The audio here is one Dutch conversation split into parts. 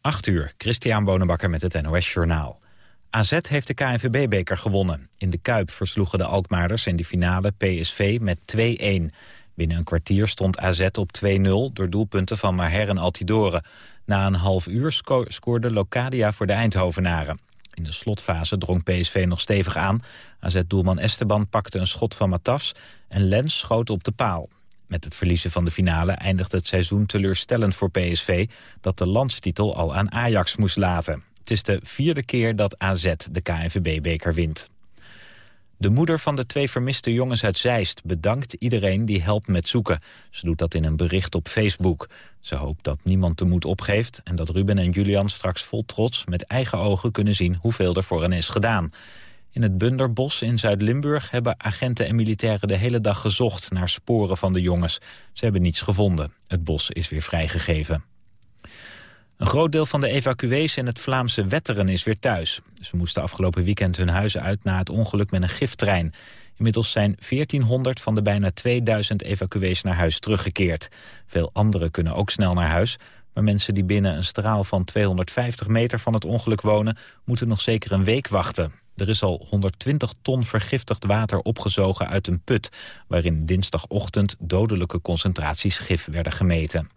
8 uur, Christian Bonenbakker met het NOS Journaal. AZ heeft de KNVB-beker gewonnen. In de Kuip versloegen de Alkmaarders in de finale PSV met 2-1. Binnen een kwartier stond AZ op 2-0 door doelpunten van Maher en Altidore. Na een half uur scoorde Locadia voor de Eindhovenaren. In de slotfase drong PSV nog stevig aan. AZ-doelman Esteban pakte een schot van Matafs en Lens schoot op de paal. Met het verliezen van de finale eindigde het seizoen teleurstellend voor PSV... dat de landstitel al aan Ajax moest laten. Het is de vierde keer dat AZ de KNVB-beker wint. De moeder van de twee vermiste jongens uit Zeist bedankt iedereen die helpt met zoeken. Ze doet dat in een bericht op Facebook. Ze hoopt dat niemand de moed opgeeft en dat Ruben en Julian straks vol trots met eigen ogen kunnen zien hoeveel er voor hen is gedaan. In het Bunderbos in Zuid-Limburg hebben agenten en militairen de hele dag gezocht naar sporen van de jongens. Ze hebben niets gevonden. Het bos is weer vrijgegeven. Een groot deel van de evacuees in het Vlaamse Wetteren is weer thuis. Ze moesten afgelopen weekend hun huizen uit na het ongeluk met een giftrein. Inmiddels zijn 1400 van de bijna 2000 evacuees naar huis teruggekeerd. Veel anderen kunnen ook snel naar huis... maar mensen die binnen een straal van 250 meter van het ongeluk wonen... moeten nog zeker een week wachten. Er is al 120 ton vergiftigd water opgezogen uit een put... waarin dinsdagochtend dodelijke concentraties gif werden gemeten.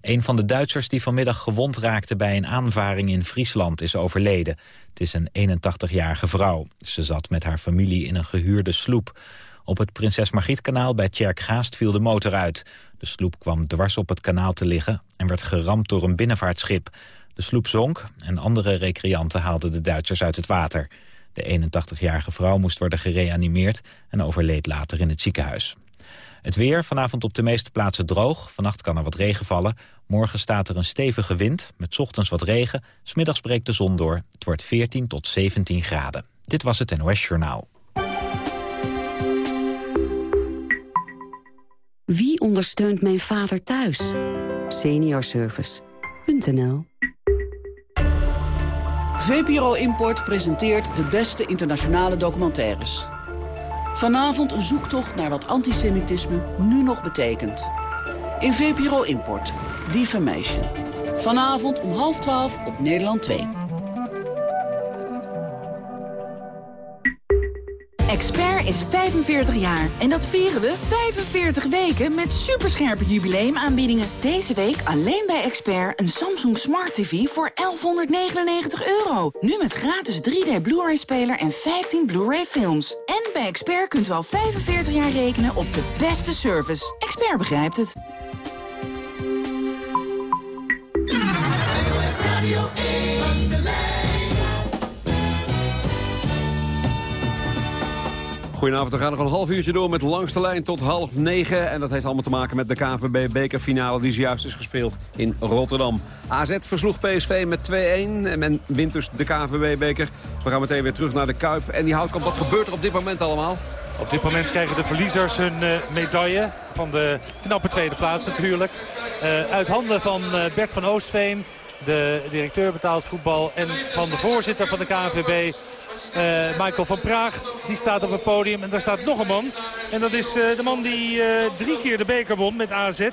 Een van de Duitsers die vanmiddag gewond raakte bij een aanvaring in Friesland is overleden. Het is een 81-jarige vrouw. Ze zat met haar familie in een gehuurde sloep. Op het Prinses Margrietkanaal bij Tjerkgaast viel de motor uit. De sloep kwam dwars op het kanaal te liggen en werd geramd door een binnenvaartschip. De sloep zonk en andere recreanten haalden de Duitsers uit het water. De 81-jarige vrouw moest worden gereanimeerd en overleed later in het ziekenhuis. Het weer, vanavond op de meeste plaatsen droog. Vannacht kan er wat regen vallen. Morgen staat er een stevige wind, met ochtends wat regen. Smiddags breekt de zon door. Het wordt 14 tot 17 graden. Dit was het NOS Journaal. Wie ondersteunt mijn vader thuis? Seniorservice.nl VPRO Import presenteert de beste internationale documentaires. Vanavond een zoektocht naar wat antisemitisme nu nog betekent. In VPRO Import, Defamation. Vanavond om half twaalf op Nederland 2. Expert is 45 jaar en dat vieren we 45 weken met superscherpe jubileumaanbiedingen. Deze week alleen bij Expert een Samsung Smart TV voor 1199 euro. Nu met gratis 3D Blu-ray speler en 15 Blu-ray films. En bij Expert kunt u al 45 jaar rekenen op de beste service. Expert begrijpt het. Goedenavond, we gaan nog een half uurtje door met langste lijn tot half negen. En dat heeft allemaal te maken met de KNVB-bekerfinale die zojuist is gespeeld in Rotterdam. AZ versloeg PSV met 2-1 en men wint dus de KNVB-beker. We gaan meteen weer terug naar de Kuip. En die houtkamp, wat gebeurt er op dit moment allemaal? Op dit moment krijgen de verliezers hun uh, medaille van de knappe tweede plaats natuurlijk. Uh, uit handen van uh, Bert van Oostveen, de directeur betaald voetbal... en van de voorzitter van de KNVB, Michael van Praag, die staat op het podium. En daar staat nog een man. En dat is uh, de man die uh, drie keer de beker won met AZ.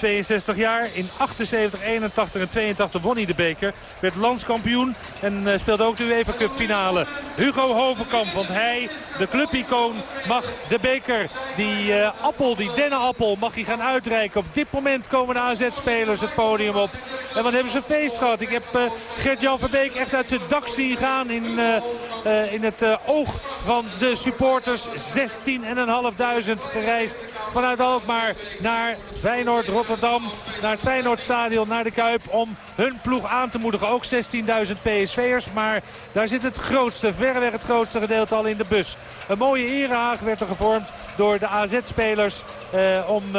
62 jaar. In 78, 81 en 82 won hij de beker. Werd landskampioen en uh, speelde ook de UEFA Cup finale. Hugo Hovenkamp, want hij, de clubicoon, mag de beker, die uh, appel, die dennenappel, mag hij gaan uitreiken. Op dit moment komen de AZ-spelers het podium op. En wat hebben ze feest gehad. Ik heb uh, Gert-Jan Verbeek echt uit zijn dak zien gaan in, in het oog van de supporters. 16.500 gereisd vanuit Alkmaar naar Feyenoord, Rotterdam. Naar het Feyenoordstadion, naar de Kuip... om hun ploeg aan te moedigen. Ook 16.000 PSV'ers, maar daar zit het grootste, verreweg het grootste gedeelte al in de bus. Een mooie erehaag werd er gevormd door de AZ-spelers... Eh, om uh,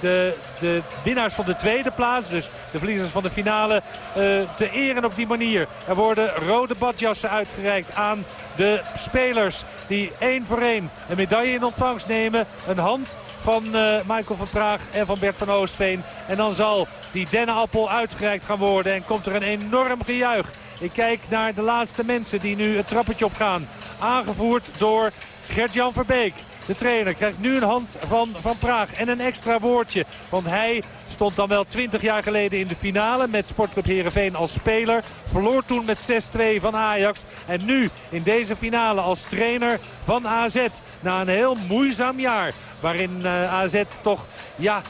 de, de winnaars van de tweede plaats, dus de verliezers van de finale... Uh, te eren op die manier. Er worden rode badjassen uitgereikt aan de spelers... die één voor één een medaille in ontvangst nemen. Een hand van uh, Michael van Praag en van Bert van Oostveen. En dan zal die dennenappel uitgereikt gaan worden. En komt er een enorm gejuich. Ik kijk naar de laatste mensen die nu het trappetje op gaan. Aangevoerd door Gert-Jan Verbeek. De trainer krijgt nu een hand van Van Praag en een extra woordje. Want hij stond dan wel 20 jaar geleden in de finale met Sportclub Heerenveen als speler. Verloor toen met 6-2 van Ajax. En nu in deze finale als trainer van AZ. Na een heel moeizaam jaar waarin uh, AZ toch ja,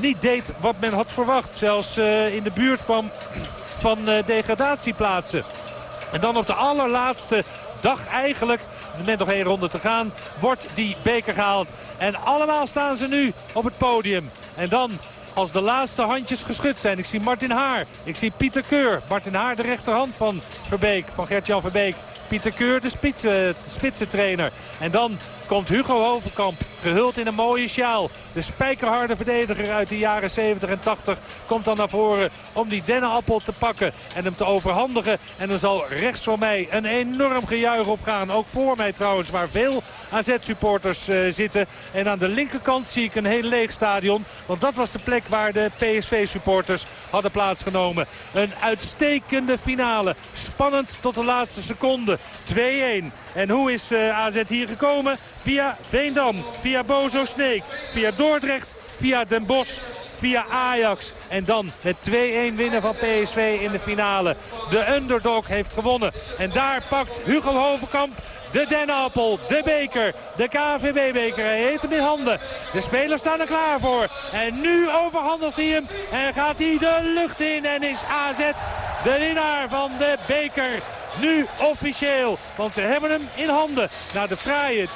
niet deed wat men had verwacht. Zelfs uh, in de buurt kwam van uh, degradatieplaatsen. En dan op de allerlaatste dag eigenlijk, met nog één ronde te gaan, wordt die beker gehaald. En allemaal staan ze nu op het podium. En dan als de laatste handjes geschud zijn. Ik zie Martin Haar, ik zie Pieter Keur. Martin Haar, de rechterhand van Verbeek, van Gert-Jan Verbeek. Pieter Keur, de, spits, de spitsentrainer. En dan komt Hugo Hovenkamp, gehuld in een mooie sjaal. De spijkerharde verdediger uit de jaren 70 en 80 komt dan naar voren om die dennenappel te pakken en hem te overhandigen. En dan zal rechts voor mij een enorm gejuich opgaan. Ook voor mij trouwens, waar veel AZ-supporters uh, zitten. En aan de linkerkant zie ik een heel leeg stadion. Want dat was de plek waar de PSV-supporters hadden plaatsgenomen. Een uitstekende finale. Spannend tot de laatste seconde. 2-1. En hoe is uh, AZ hier gekomen? Via Veendam, via Bozo Sneek, via Dordrecht, via Den Bosch, via Ajax. En dan met 2-1 winnen van PSV in de finale. De underdog heeft gewonnen. En daar pakt Hugo Hovenkamp de dennenappel, de beker, de KVB-beker. Hij heeft hem in handen. De spelers staan er klaar voor. En nu overhandigt hij hem en gaat hij de lucht in. En is AZ de winnaar van de beker. Nu officieel, want ze hebben hem in handen. Na de fraaie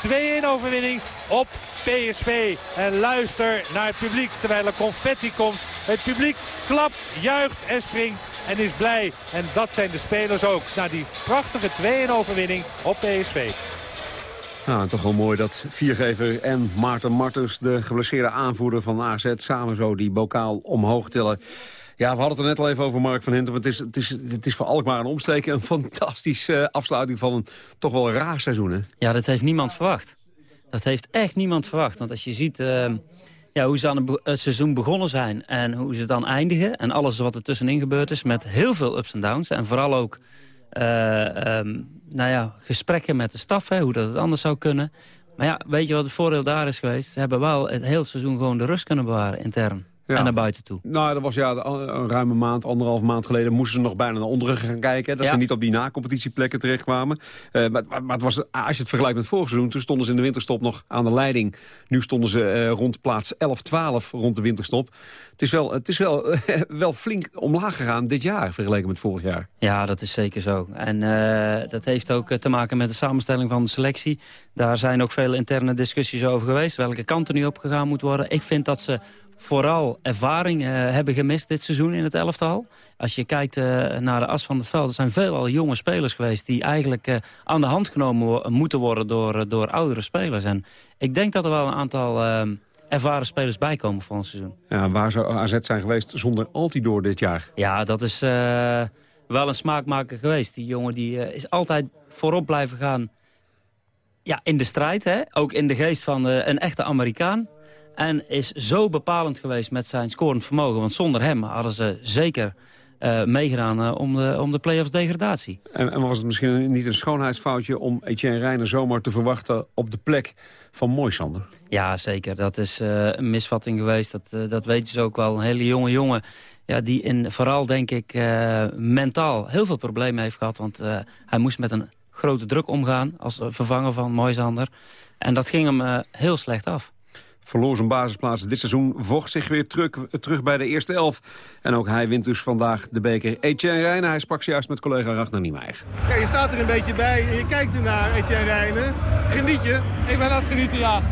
2-1 overwinning op PSV. En luister naar het publiek terwijl er confetti komt. Het publiek klapt, juicht en springt en is blij. En dat zijn de spelers ook. Na die prachtige 2-1 overwinning op PSV. Nou, toch wel mooi dat Viergever en Maarten Martens... de geblesseerde aanvoerder van AZ samen zo die bokaal omhoog tillen. Ja, we hadden het er net al even over, Mark van Hintem. Het is, het is, het is voor Alkmaar een omsteken een fantastische afsluiting van een toch wel raar seizoen. Hè? Ja, dat heeft niemand verwacht. Dat heeft echt niemand verwacht. Want als je ziet uh, ja, hoe ze aan het seizoen begonnen zijn en hoe ze dan eindigen... en alles wat er tussenin gebeurd is met heel veel ups en downs... en vooral ook uh, um, nou ja, gesprekken met de staf, hè, hoe dat het anders zou kunnen. Maar ja, weet je wat het voordeel daar is geweest? Ze hebben wel het hele seizoen gewoon de rust kunnen bewaren intern. Ja. En naar buiten toe. Nou, dat was ja een ruime maand, anderhalf maand geleden... moesten ze nog bijna naar onderen gaan kijken. Dat Ja. ze niet op die na-competitieplekken terechtkwamen. Eh maar, maar, maar het was, als je het vergelijkt met vorig seizoen... toen stonden ze in de winterstop nog aan de leiding. Nu stonden ze eh, rond plaats 11-12 rond de winterstop. Het is wel, het is wel, wel flink omlaag gegaan dit jaar... vergeleken met vorig jaar. Ja, dat is zeker zo. En eh, dat heeft ook te maken met de samenstelling van de selectie. Daar zijn ook veel interne discussies over geweest. Welke kant er nu op gegaan moet worden. Ik vind dat ze vooral ervaring eh, hebben gemist dit seizoen in het elftal. Als je kijkt eh, naar de as van het veld, er zijn veel jonge spelers geweest... die eigenlijk eh, aan de hand genomen wo- moeten worden door, door oudere spelers. En ik denk dat er wel een aantal ervaren spelers bijkomen voor ons seizoen. Ja, waar zou AZ zijn geweest zonder Altidoor dit jaar? Ja, dat is wel een smaakmaker geweest. Die jongen die, is altijd voorop blijven gaan ja, in de strijd. Hè? Ook in de geest van een echte Amerikaan. En is zo bepalend geweest met zijn scorend vermogen. Want zonder hem hadden ze zeker eh, meegedaan eh, om de, om de play-offs degradatie. En, en was het misschien niet een schoonheidsfoutje... om Etienne Reijnen zomaar te verwachten op de plek van Moisander? Ja, zeker. Dat is eh, een misvatting geweest. Dat, dat weten ze ook wel. Een hele jonge jongen. Ja, die in, vooral, denk ik, mentaal heel veel problemen heeft gehad. Want hij moest met een grote druk omgaan als vervanger van Moisander. En dat ging hem heel slecht af. Verloor zijn basisplaats dit seizoen, vocht zich weer terug, terug bij de eerste elf. En ook hij wint dus vandaag de beker. Etienne Reijnen, hij sprak zojuist met collega Ragnar Niemeyer. Ja, je staat er een beetje bij en je kijkt ernaar, Etienne Rijnen. Geniet je? Ik ben aan het genieten, ja.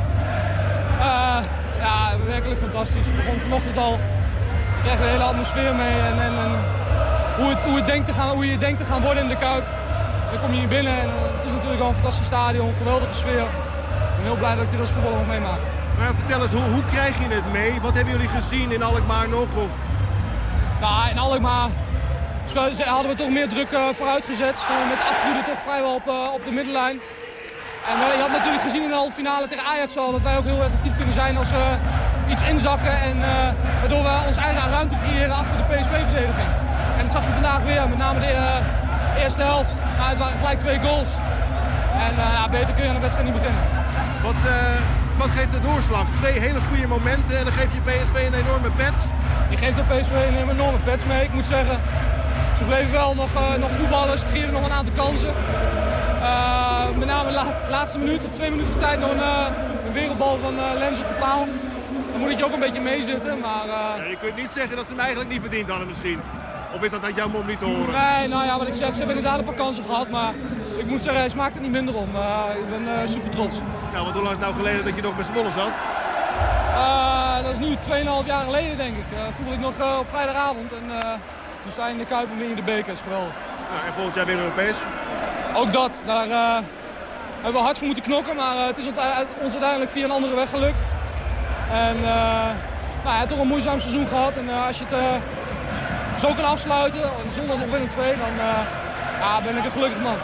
Eh, ja, werkelijk fantastisch. Het begon vanochtend al. Je krijgt een hele atmosfeer mee en, en, en hoe, het, hoe, het denkt te gaan, hoe je denkt te gaan worden in de Kuip. Dan kom je hier binnen en eh, het is natuurlijk al een fantastisch stadion, een geweldige sfeer. Ik ben heel blij dat ik dit als voetballer mag meemaken. Maar vertel eens, hoe, hoe krijg je het mee? Wat hebben jullie gezien in Alkmaar nog? Of... Nou, in Alkmaar hadden we toch meer druk eh, vooruit gezet. Stonden met acht goeden toch vrijwel op, eh, op de middenlijn. En eh, je had natuurlijk gezien in de halve finale tegen Ajax al dat wij ook heel effectief kunnen zijn als we iets inzakken. En, waardoor we ons eigen ruimte creëren achter de PSV-verdediging. En dat zag je vandaag weer, met name de eerste helft. Nou, het waren gelijk twee goals. En beter kun je aan de wedstrijd niet beginnen. Wat, wat geeft de doorslag? Twee hele goede momenten en dan geef je PSV een enorme pets. Je geeft de PSV een enorme pets mee. Ik moet zeggen, ze bleven wel nog, uh, nog voetballen. Ze creëerden nog een aantal kansen. Uh, met name de laatste minuut of twee minuten voor tijd nog een, uh, een wereldbal van Lens op de paal. Dan moet je ook een beetje meezitten. Maar, ja, je kunt niet zeggen dat ze hem eigenlijk niet verdiend hadden misschien. Of is dat uit jouw mond niet te horen? Nee, nou ja, wat ik zeg, ze hebben inderdaad een paar kansen gehad. Maar ik moet zeggen, hij smaakt het niet minder om. ik ben super trots. Ja, want hoe lang is het nou geleden dat je nog bij Zwolle zat? dat is nu 2,5 jaar geleden, denk ik. voelde ik nog op vrijdagavond. En, toen sta je in de Kuip en win je de beker. is geweldig. Ja, en volgend jaar weer Europees? Ook dat. Daar uh, hebben we hard voor moeten knokken. Maar uh, het is ons uiteindelijk via een andere weg gelukt. En uh, nou, ja, toch een moeizaam seizoen gehad. En als je het zo kan afsluiten, en zonder nog winnen twee, dan ja, ben ik een gelukkig man.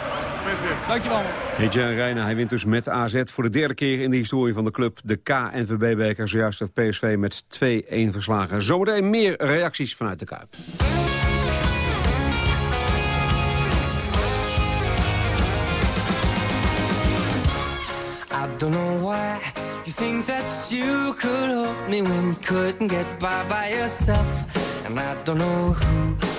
Dankjewel man. Hey Reina, hij wint dus met AZ voor de derde keer in de historie van de club. De KNVB-beker, zojuist dat PSV met 2-1 verslagen. Zometeen meer reacties vanuit de Kuip. don't know why you think that you could help me when you couldn't get by by yourself. And I don't know who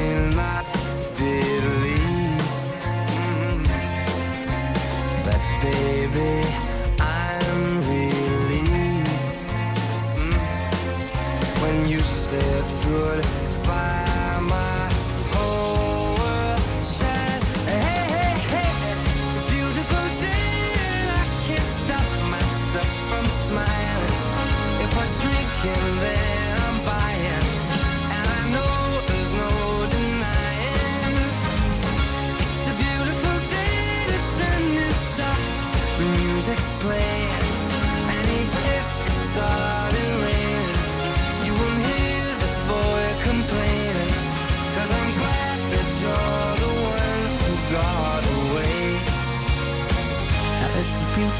good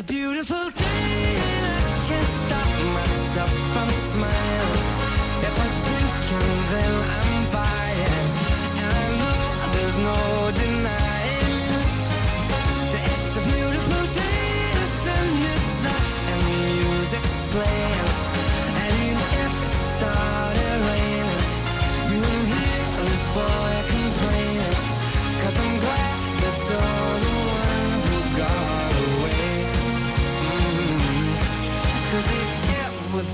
A beautiful day, and I can't stop myself from smiling. If I drink and then I'm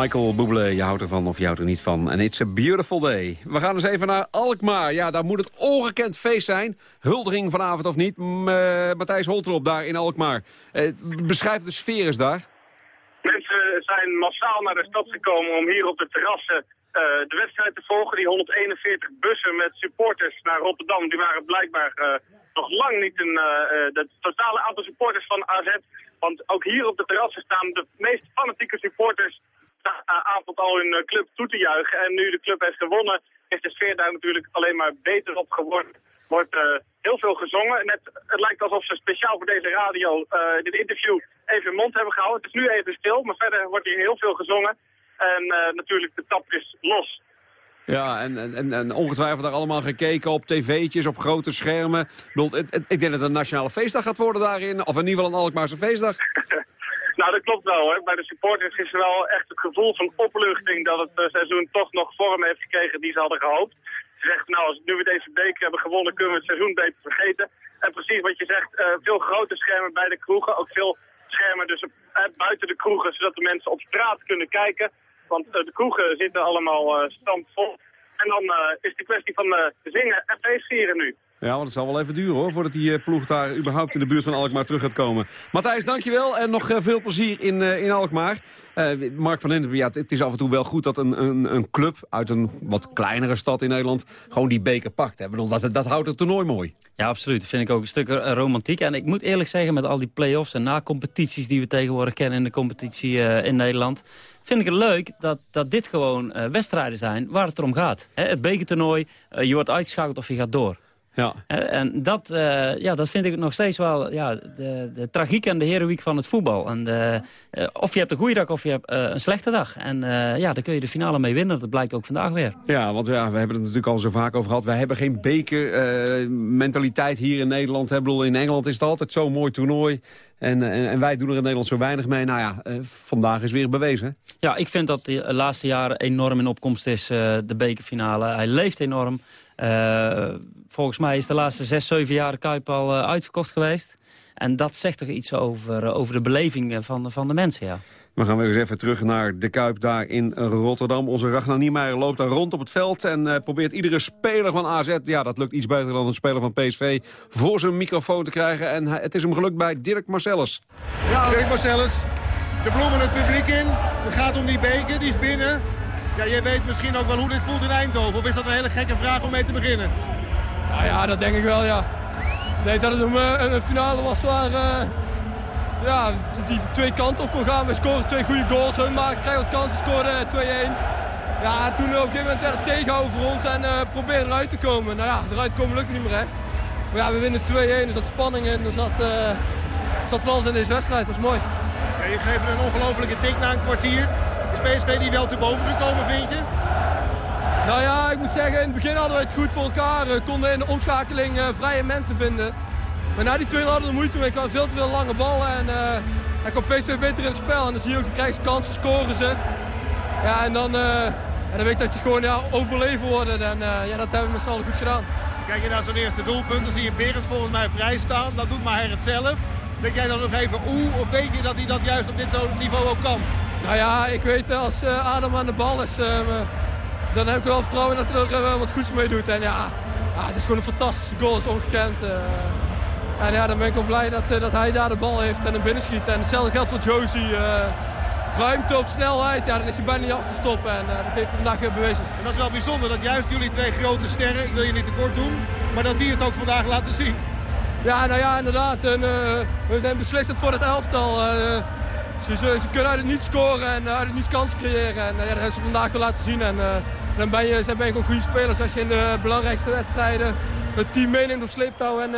Michael Bublé, je houdt ervan of je houdt er niet van. En it's a beautiful day. We gaan eens even naar Alkmaar. Ja, daar moet het ongekend feest zijn. Huldiging vanavond of niet. Uh, Matthijs Holterop daar in Alkmaar. Uh, beschrijf de sfeer eens daar. Mensen zijn massaal naar de stad gekomen om hier op de terrassen uh, de wedstrijd te volgen. Die 141 bussen met supporters naar Rotterdam, die waren blijkbaar nog lang niet een... het totale aantal supporters van AZ Want ook hier op de terrassen staan de meest fanatieke supporters avond al hun club toe te juichen. En nu de club heeft gewonnen, is de sfeer daar natuurlijk alleen maar beter op geworden. Wordt heel veel gezongen. Net, het lijkt alsof ze speciaal voor deze radio dit interview even hun mond hebben gehouden. Het is nu even stil, maar verder wordt hier heel veel gezongen. En natuurlijk, de tap is los. Ja, en, en, en ongetwijfeld daar allemaal gekeken op tv'tjes, op grote schermen. Ik, ik denk dat het een nationale feestdag gaat worden daarin. Of in ieder geval een Alkmaarse feestdag. Nou, dat klopt wel. Hè. Bij de supporters is er wel echt het gevoel van opluchting... dat het uh, seizoen toch nog vorm heeft gekregen die ze hadden gehoopt. Ze zeggen, nou, als nu we deze beker hebben gewonnen... kunnen we het seizoen beter vergeten. En precies wat je zegt, uh, veel grote schermen bij de kroegen. Ook veel schermen dus uh, buiten de kroegen, zodat de mensen op straat kunnen kijken... Want de kroegen zitten allemaal stampvol. En dan is de kwestie van zingen en feestvieren nu. Ja, want het zal wel even duren hoor, voordat die ploeg daar überhaupt in de buurt van Alkmaar terug gaat komen. Matthijs, dankjewel en nog veel plezier in, in Alkmaar. Mark van Linden, ja, het is af en toe wel goed dat een, een, een, club uit een wat kleinere stad in Nederland gewoon die beker pakt. Bedoel, dat, dat houdt het toernooi mooi. Ja, absoluut. Dat vind ik ook een stuk romantiek. En ik moet eerlijk zeggen, met al die play-offs en na-competities die we tegenwoordig kennen in de competitie in Nederland vind ik het leuk dat, dat dit gewoon wedstrijden zijn waar het erom gaat. He, het bekertoernooi, je wordt uitgeschakeld of je gaat door. Ja. En dat, uh, ja, dat vind ik nog steeds wel ja, de, de tragiek en de heroïek van het voetbal. En de, uh, of je hebt een goede dag of je hebt uh, een slechte dag. En ja, daar kun je de finale mee winnen. Dat blijkt ook vandaag weer. Ja, want ja, we hebben het natuurlijk al zo vaak over gehad. Wij hebben geen bekermentaliteit hier in Nederland. Bedoel, in Engeland is het altijd zo'n mooi toernooi. En, en, en, wij doen er in Nederland zo weinig mee. Nou ja, vandaag is weer bewezen. Ja, ik vind dat de laatste jaren enorm in opkomst is, de bekerfinale. Hij leeft enorm. Uh, volgens mij is de laatste zes, zeven jaar de Kuip al uh, uitverkocht geweest. En dat zegt toch iets over, uh, over de beleving van, van de mensen, ja. We gaan weer eens even terug naar de Kuip daar in Rotterdam. Onze Ragnar Niemeyer loopt daar rond op het veld... en uh, probeert iedere speler van AZ, ja, dat lukt iets beter dan een speler van PSV... voor zijn microfoon te krijgen. En het is hem gelukt bij Dirk Marcellus. Ja, Dirk Marcellus, de bloemen het publiek in. Het gaat om die beker, die is binnen. Ja, jij weet misschien ook wel hoe dit voelt in Eindhoven. Of is dat een hele gekke vraag om mee te beginnen? Nou ja, dat denk ik wel, ja. Ik denk dat het een, een finale was waar uh, ja, die twee kanten op kon gaan. We scoren twee goede goals. Hun maken, krijgen wat kansen, scoren 2-1. Ja, toen op een gegeven moment werd het tegenhouden voor ons en uh, proberen eruit te komen. Nou ja, eruit komen lukt niet meer echt. Maar ja, we winnen 2-1, er zat spanning in, er zat, uh, zat van alles in deze wedstrijd. Dat was mooi. Ja, je geeft een ongelofelijke tik na een kwartier. Is PSV niet wel te boven gekomen, vind je? Nou ja, ik moet zeggen, in het begin hadden we het goed voor elkaar. We konden in de omschakeling uh, vrije mensen vinden. Maar na die twee hadden we moeite mee. Ik had veel te veel lange ballen en uh, dan kwam PSV beter in het spel. En dan zie je ook, je krijgt kansen, scoren ze. Ja, en dan, uh, en dan weet je dat je gewoon ja, overleven worden. En ja, dat hebben we met z'n allen goed gedaan. Kijk je naar zijn eerste doelpunt, dan zie je Berens volgens mij vrij staan. Dat doet Maher het zelf. Denk jij dan nog even oeh, of weet je dat hij dat juist op dit niveau ook kan? Nou ja, ik weet als uh, Adam aan de bal is, uh, dan heb ik wel vertrouwen dat hij er uh, wat goeds mee doet. En ja, ja, het is gewoon een fantastische goal, is ongekend. en ja, dan ben ik wel blij dat, dat hij daar de bal heeft en hem binnenschiet. En hetzelfde geldt voor Josie. ruimte of snelheid, ja, dan is hij bijna niet af te stoppen. En dat heeft hij vandaag weer bewezen. En dat is wel bijzonder dat juist jullie twee grote sterren, ik wil je niet tekort doen, maar dat die het ook vandaag laten zien. Ja, nou ja, inderdaad. En, we zijn beslissend voor het elftal. Ze, ze, ze, kunnen uit het niet scoren en uit het niet kans creëren. En ja, dat hebben ze vandaag wel laten zien. En uh, dan ben je, zijn ben je ook goede spelers als je in de belangrijkste wedstrijden het team meeneemt op sleeptouw en,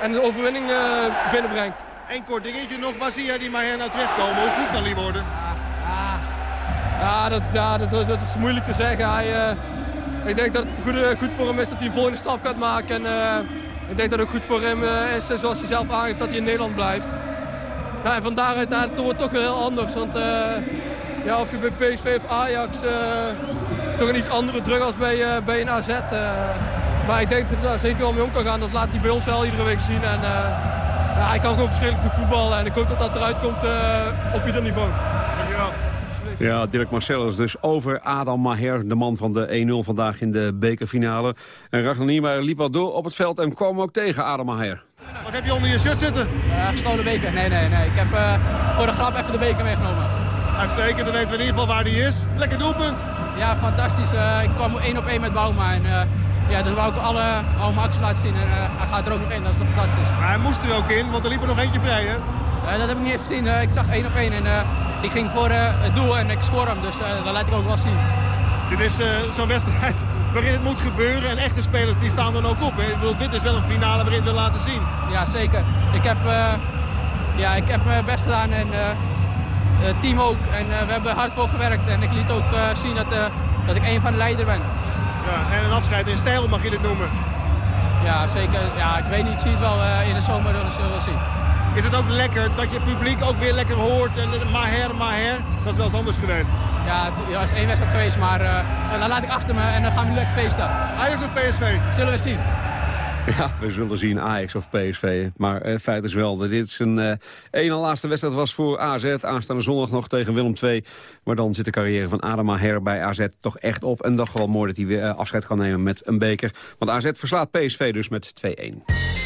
en de overwinning binnenbrengt. Eén kort dingetje nog, waar zie jij die Maher nou terechtkomen? Hoe goed kan die worden? Ja, dat, ja dat, dat, is moeilijk te zeggen. Hij, ik denk dat het goed, goed, voor hem is dat hij een volgende stap gaat maken. En, ik denk dat het ook goed voor hem is, zoals hij zelf aangeeft, dat hij in Nederland blijft. Ja, en van daaruit ja, het wordt toch weer heel anders. Want uh, ja, of je bij PSV of Ajax uh, is toch een iets andere druk als bij, uh, bij een AZ. maar ik denk dat hij daar zeker wel mee om kan gaan. Dat laat hij bij ons wel iedere week zien. En, ja, hij kan gewoon verschillend goed voetballen. En ik hoop dat dat eruit komt op ieder niveau. Dankjewel. Ja, Dirk Marcellus dus over Adam Maher, de man van de 1-0 vandaag in de bekerfinale. En Ragnar Niemeyer liep wat door op het veld en kwam ook tegen Adam Maher. Wat heb je onder je shirt zitten? Uh, gestolen beker. Nee, nee, nee. Ik heb uh, voor de grap even de beker meegenomen. Uitstekend, dan weten we in ieder geval waar die is. Lekker doelpunt. Ja, fantastisch. Uh, ik kwam één op één met Bouma. En, ja, dan wou ik alle, acties laten zien. En hij gaat er ook nog in, dat is fantastisch. Maar hij moest er ook in, want er liep er nog eentje vrij, hè? Eh, dat heb ik niet eens gezien. Eh, ik zag één op één en ik ging voor het doel en ik score hem. Dus dat laat ik ook wel zien. Dit is zo'n wedstrijd waarin het moet gebeuren. En echte spelers die staan dan ook op. Hè? Ik bedoel, dit is wel een finale waarin we laten zien. Ja, zeker. Ik heb, ja, ik heb mijn best gedaan en het team ook. En we hebben hard voor gewerkt. En ik liet ook zien dat, dat ik een van de leiders ben. Ja, en een afscheid in stijl mag je dit noemen. Ja, zeker. Ja, ik weet niet. Ik zie het wel in de zomer. Dat zullen we zien is het ook lekker dat je publiek ook weer lekker hoort. En Maher, Maher, dat is wel eens anders geweest. Ja, het was één wedstrijd geweest, maar uh, dan laat ik achter me en dan gaan we lekker feesten. Ajax of PSV? Zullen we zien. Ja, we zullen zien Ajax of PSV. Maar uh, feit is wel dat dit een uh, ene laatste wedstrijd was voor AZ. Aanstaande zondag nog tegen Willem II. Maar dan zit de carrière van Adama Her bij AZ toch echt op. En toch wel mooi dat hij weer afscheid kan nemen met een beker. Want AZ verslaat PSV dus met 2-1.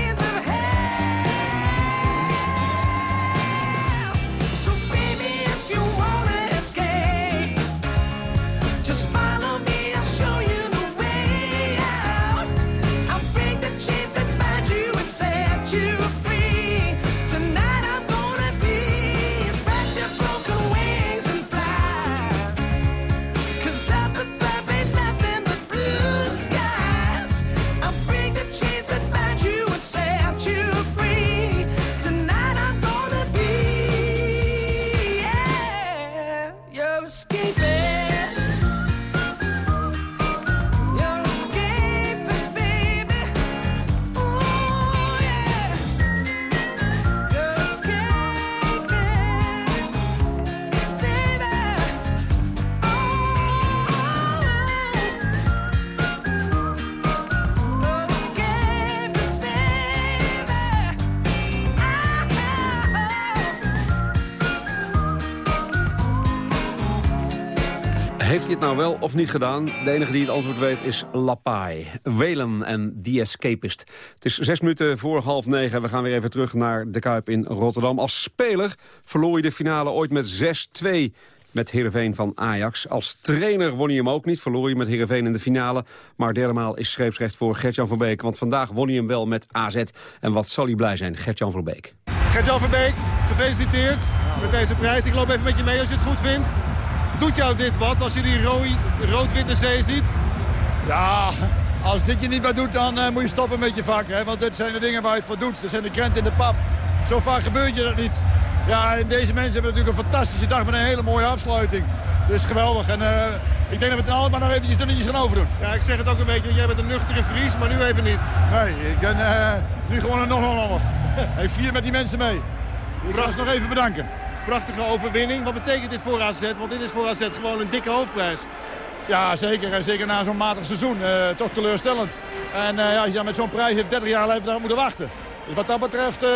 Nou wel of niet gedaan? De enige die het antwoord weet is Lapai. Welen en The Escapist. Het is zes minuten voor half negen. We gaan weer even terug naar de Kuip in Rotterdam. Als speler verloor je de finale ooit met 6-2 met Heerenveen van Ajax. Als trainer won hij hem ook niet, verloor hij met Heerenveen in de finale. Maar derde maal is scheepsrecht voor Gertjan van Beek. Want vandaag won hij hem wel met AZ. En wat zal hij blij zijn, Gertjan van Beek. Gertjan van Beek, gefeliciteerd met deze prijs. Ik loop even met je mee als je het goed vindt. Doet jou dit wat als je die rood-witte zee ziet? Ja, als dit je niet meer doet, dan uh, moet je stoppen met je vak. Hè? Want dit zijn de dingen waar je het voor doet. Dat zijn de krenten in de pap. Zo vaak gebeurt je dat niet. Ja, en deze mensen hebben natuurlijk een fantastische dag met een hele mooie afsluiting. Dus geweldig. En uh, ik denk dat we het allemaal nog eventjes dunnetjes gaan overdoen. Ja, ik zeg het ook een beetje. Jij bent een nuchtere Fries, maar nu even niet. Nee, ik ben uh, nu gewoon een nog Hij vier met die mensen mee. Ik wil nog even bedanken. Prachtige overwinning. Wat betekent dit voor AZ? Want dit is voor AZ gewoon een dikke hoofdprijs. Ja, zeker. En zeker na zo'n matig seizoen. Uh, toch teleurstellend. En uh, ja, als je met zo'n prijs heeft 30 jaar leven moeten wachten. Dus wat dat betreft uh,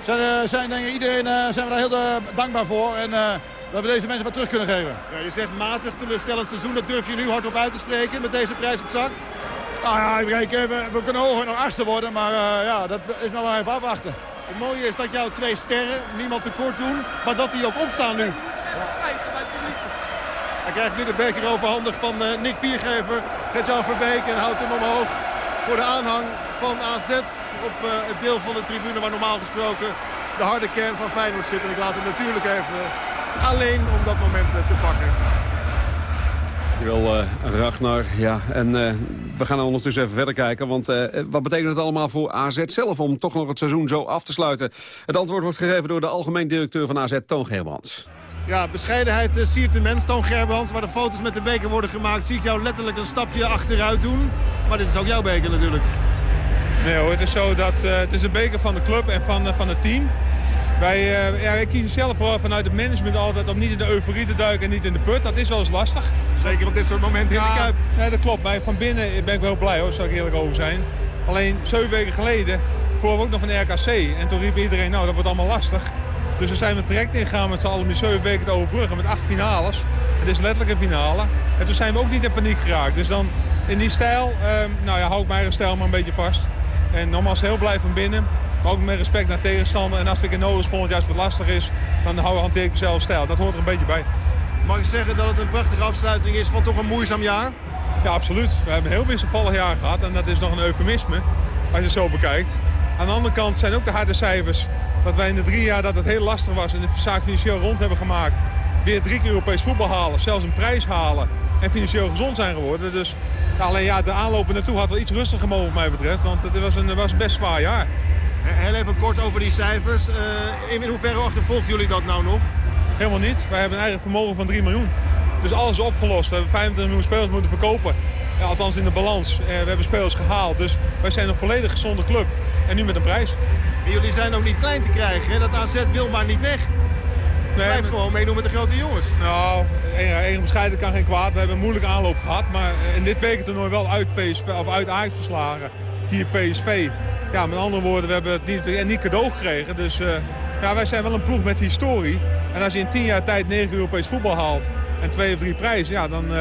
zijn, zijn denk ik, iedereen zijn we daar heel dankbaar voor. En dat we deze mensen wat terug kunnen geven. Ja, je zegt matig teleurstellend seizoen. Dat durf je nu hardop uit te spreken met deze prijs op zak? Nou ja, we, we kunnen hoger nog achtste worden. Maar ja, dat is nog wel even afwachten. Het mooie is dat jouw twee sterren niemand tekort doen. Maar dat die ook opstaan nu. Hij krijgt nu de beker overhandig van uh, Nick Viergever. Gert-Jan Verbeek en houdt hem omhoog voor de aanhang van AZ. Op uh, het deel van de tribune waar normaal gesproken de harde kern van Feyenoord zit. En ik laat hem natuurlijk even alleen om dat moment uh, te pakken. Jawel, uh, Ragnar. Ja, en uh, we gaan ondertussen even verder kijken. Want uh, wat betekent het allemaal voor AZ zelf om toch nog het seizoen zo af te sluiten? Het antwoord wordt gegeven door de algemeen directeur van AZ, Toon Geelmans. Ja, bescheidenheid uh, siert de mens. Toon Gerbrands, waar de foto's met de beker worden gemaakt... ziet jou letterlijk een stapje achteruit doen. Maar dit is ook jouw beker natuurlijk. Nee hoor, het is zo dat uh, het is de beker van de club en van, uh, van het team. Wij, ja, wij kiezen zelf voor vanuit het management altijd om niet in de euforie te duiken en niet in de put. Dat is wel eens lastig. Zeker op dit soort momenten in de Kuip. Nee, dat klopt. Maar van binnen ben ik wel blij hoor, zou ik eerlijk over zijn. Alleen zeven weken geleden verloren we ook nog van de RKC. En toen riep iedereen, nou dat wordt allemaal lastig. Dus daar zijn we direct ingegaan met z'n allen om 7 weken te overbruggen met acht finales. Het is letterlijk een finale. En toen zijn we ook niet in paniek geraakt. Dus dan in die stijl, eh, nou ja, hou ik mijn eigen stijl maar een beetje vast. En nogmaals heel blij van binnen. Maar ook met respect naar tegenstander. En als ik in nodig volgend jaar wat lastig is, dan hou, hanteer ik dezelfde stijl. Dat hoort er een beetje bij. Mag ik zeggen dat het een prachtige afsluiting is van toch een moeizaam jaar? Ja, absoluut. We hebben een heel wisselvallig jaar gehad. En dat is nog een eufemisme, als je het zo bekijkt. Aan de andere kant zijn ook de harde cijfers dat wij in de drie jaar dat het heel lastig was en de zaak financieel rond hebben gemaakt. Weer drie keer Europees voetbal halen, zelfs een prijs halen en financieel gezond zijn geworden. Dus alleen ja, de aanlopen naartoe had wel iets rustiger mogen wat mij betreft, want het was een, was een best zwaar jaar. Heel even kort over die cijfers. Uh, in hoeverre achtervolgen jullie dat nou nog? Helemaal niet. Wij hebben een eigen vermogen van 3 miljoen. Dus alles is opgelost. We hebben 25 miljoen spelers moeten verkopen. Ja, althans in de balans. Uh, we hebben spelers gehaald. Dus wij zijn een volledig gezonde club. En nu met een prijs. En jullie zijn ook niet klein te krijgen. Hè? Dat AZ wil maar niet weg. Nee, Blijft gewoon meedoen met de grote jongens. Nou, één bescheiden kan geen kwaad. We hebben een moeilijke aanloop gehad. Maar in dit bekertoernooi wel uit, PSV, of uit Ajax verslagen. Hier PSV. Ja, met andere woorden, we hebben het niet, niet cadeau gekregen. Dus uh, ja, wij zijn wel een ploeg met historie. En als je in tien jaar tijd negen Europees voetbal haalt en twee of drie prijzen, ja, dan, uh,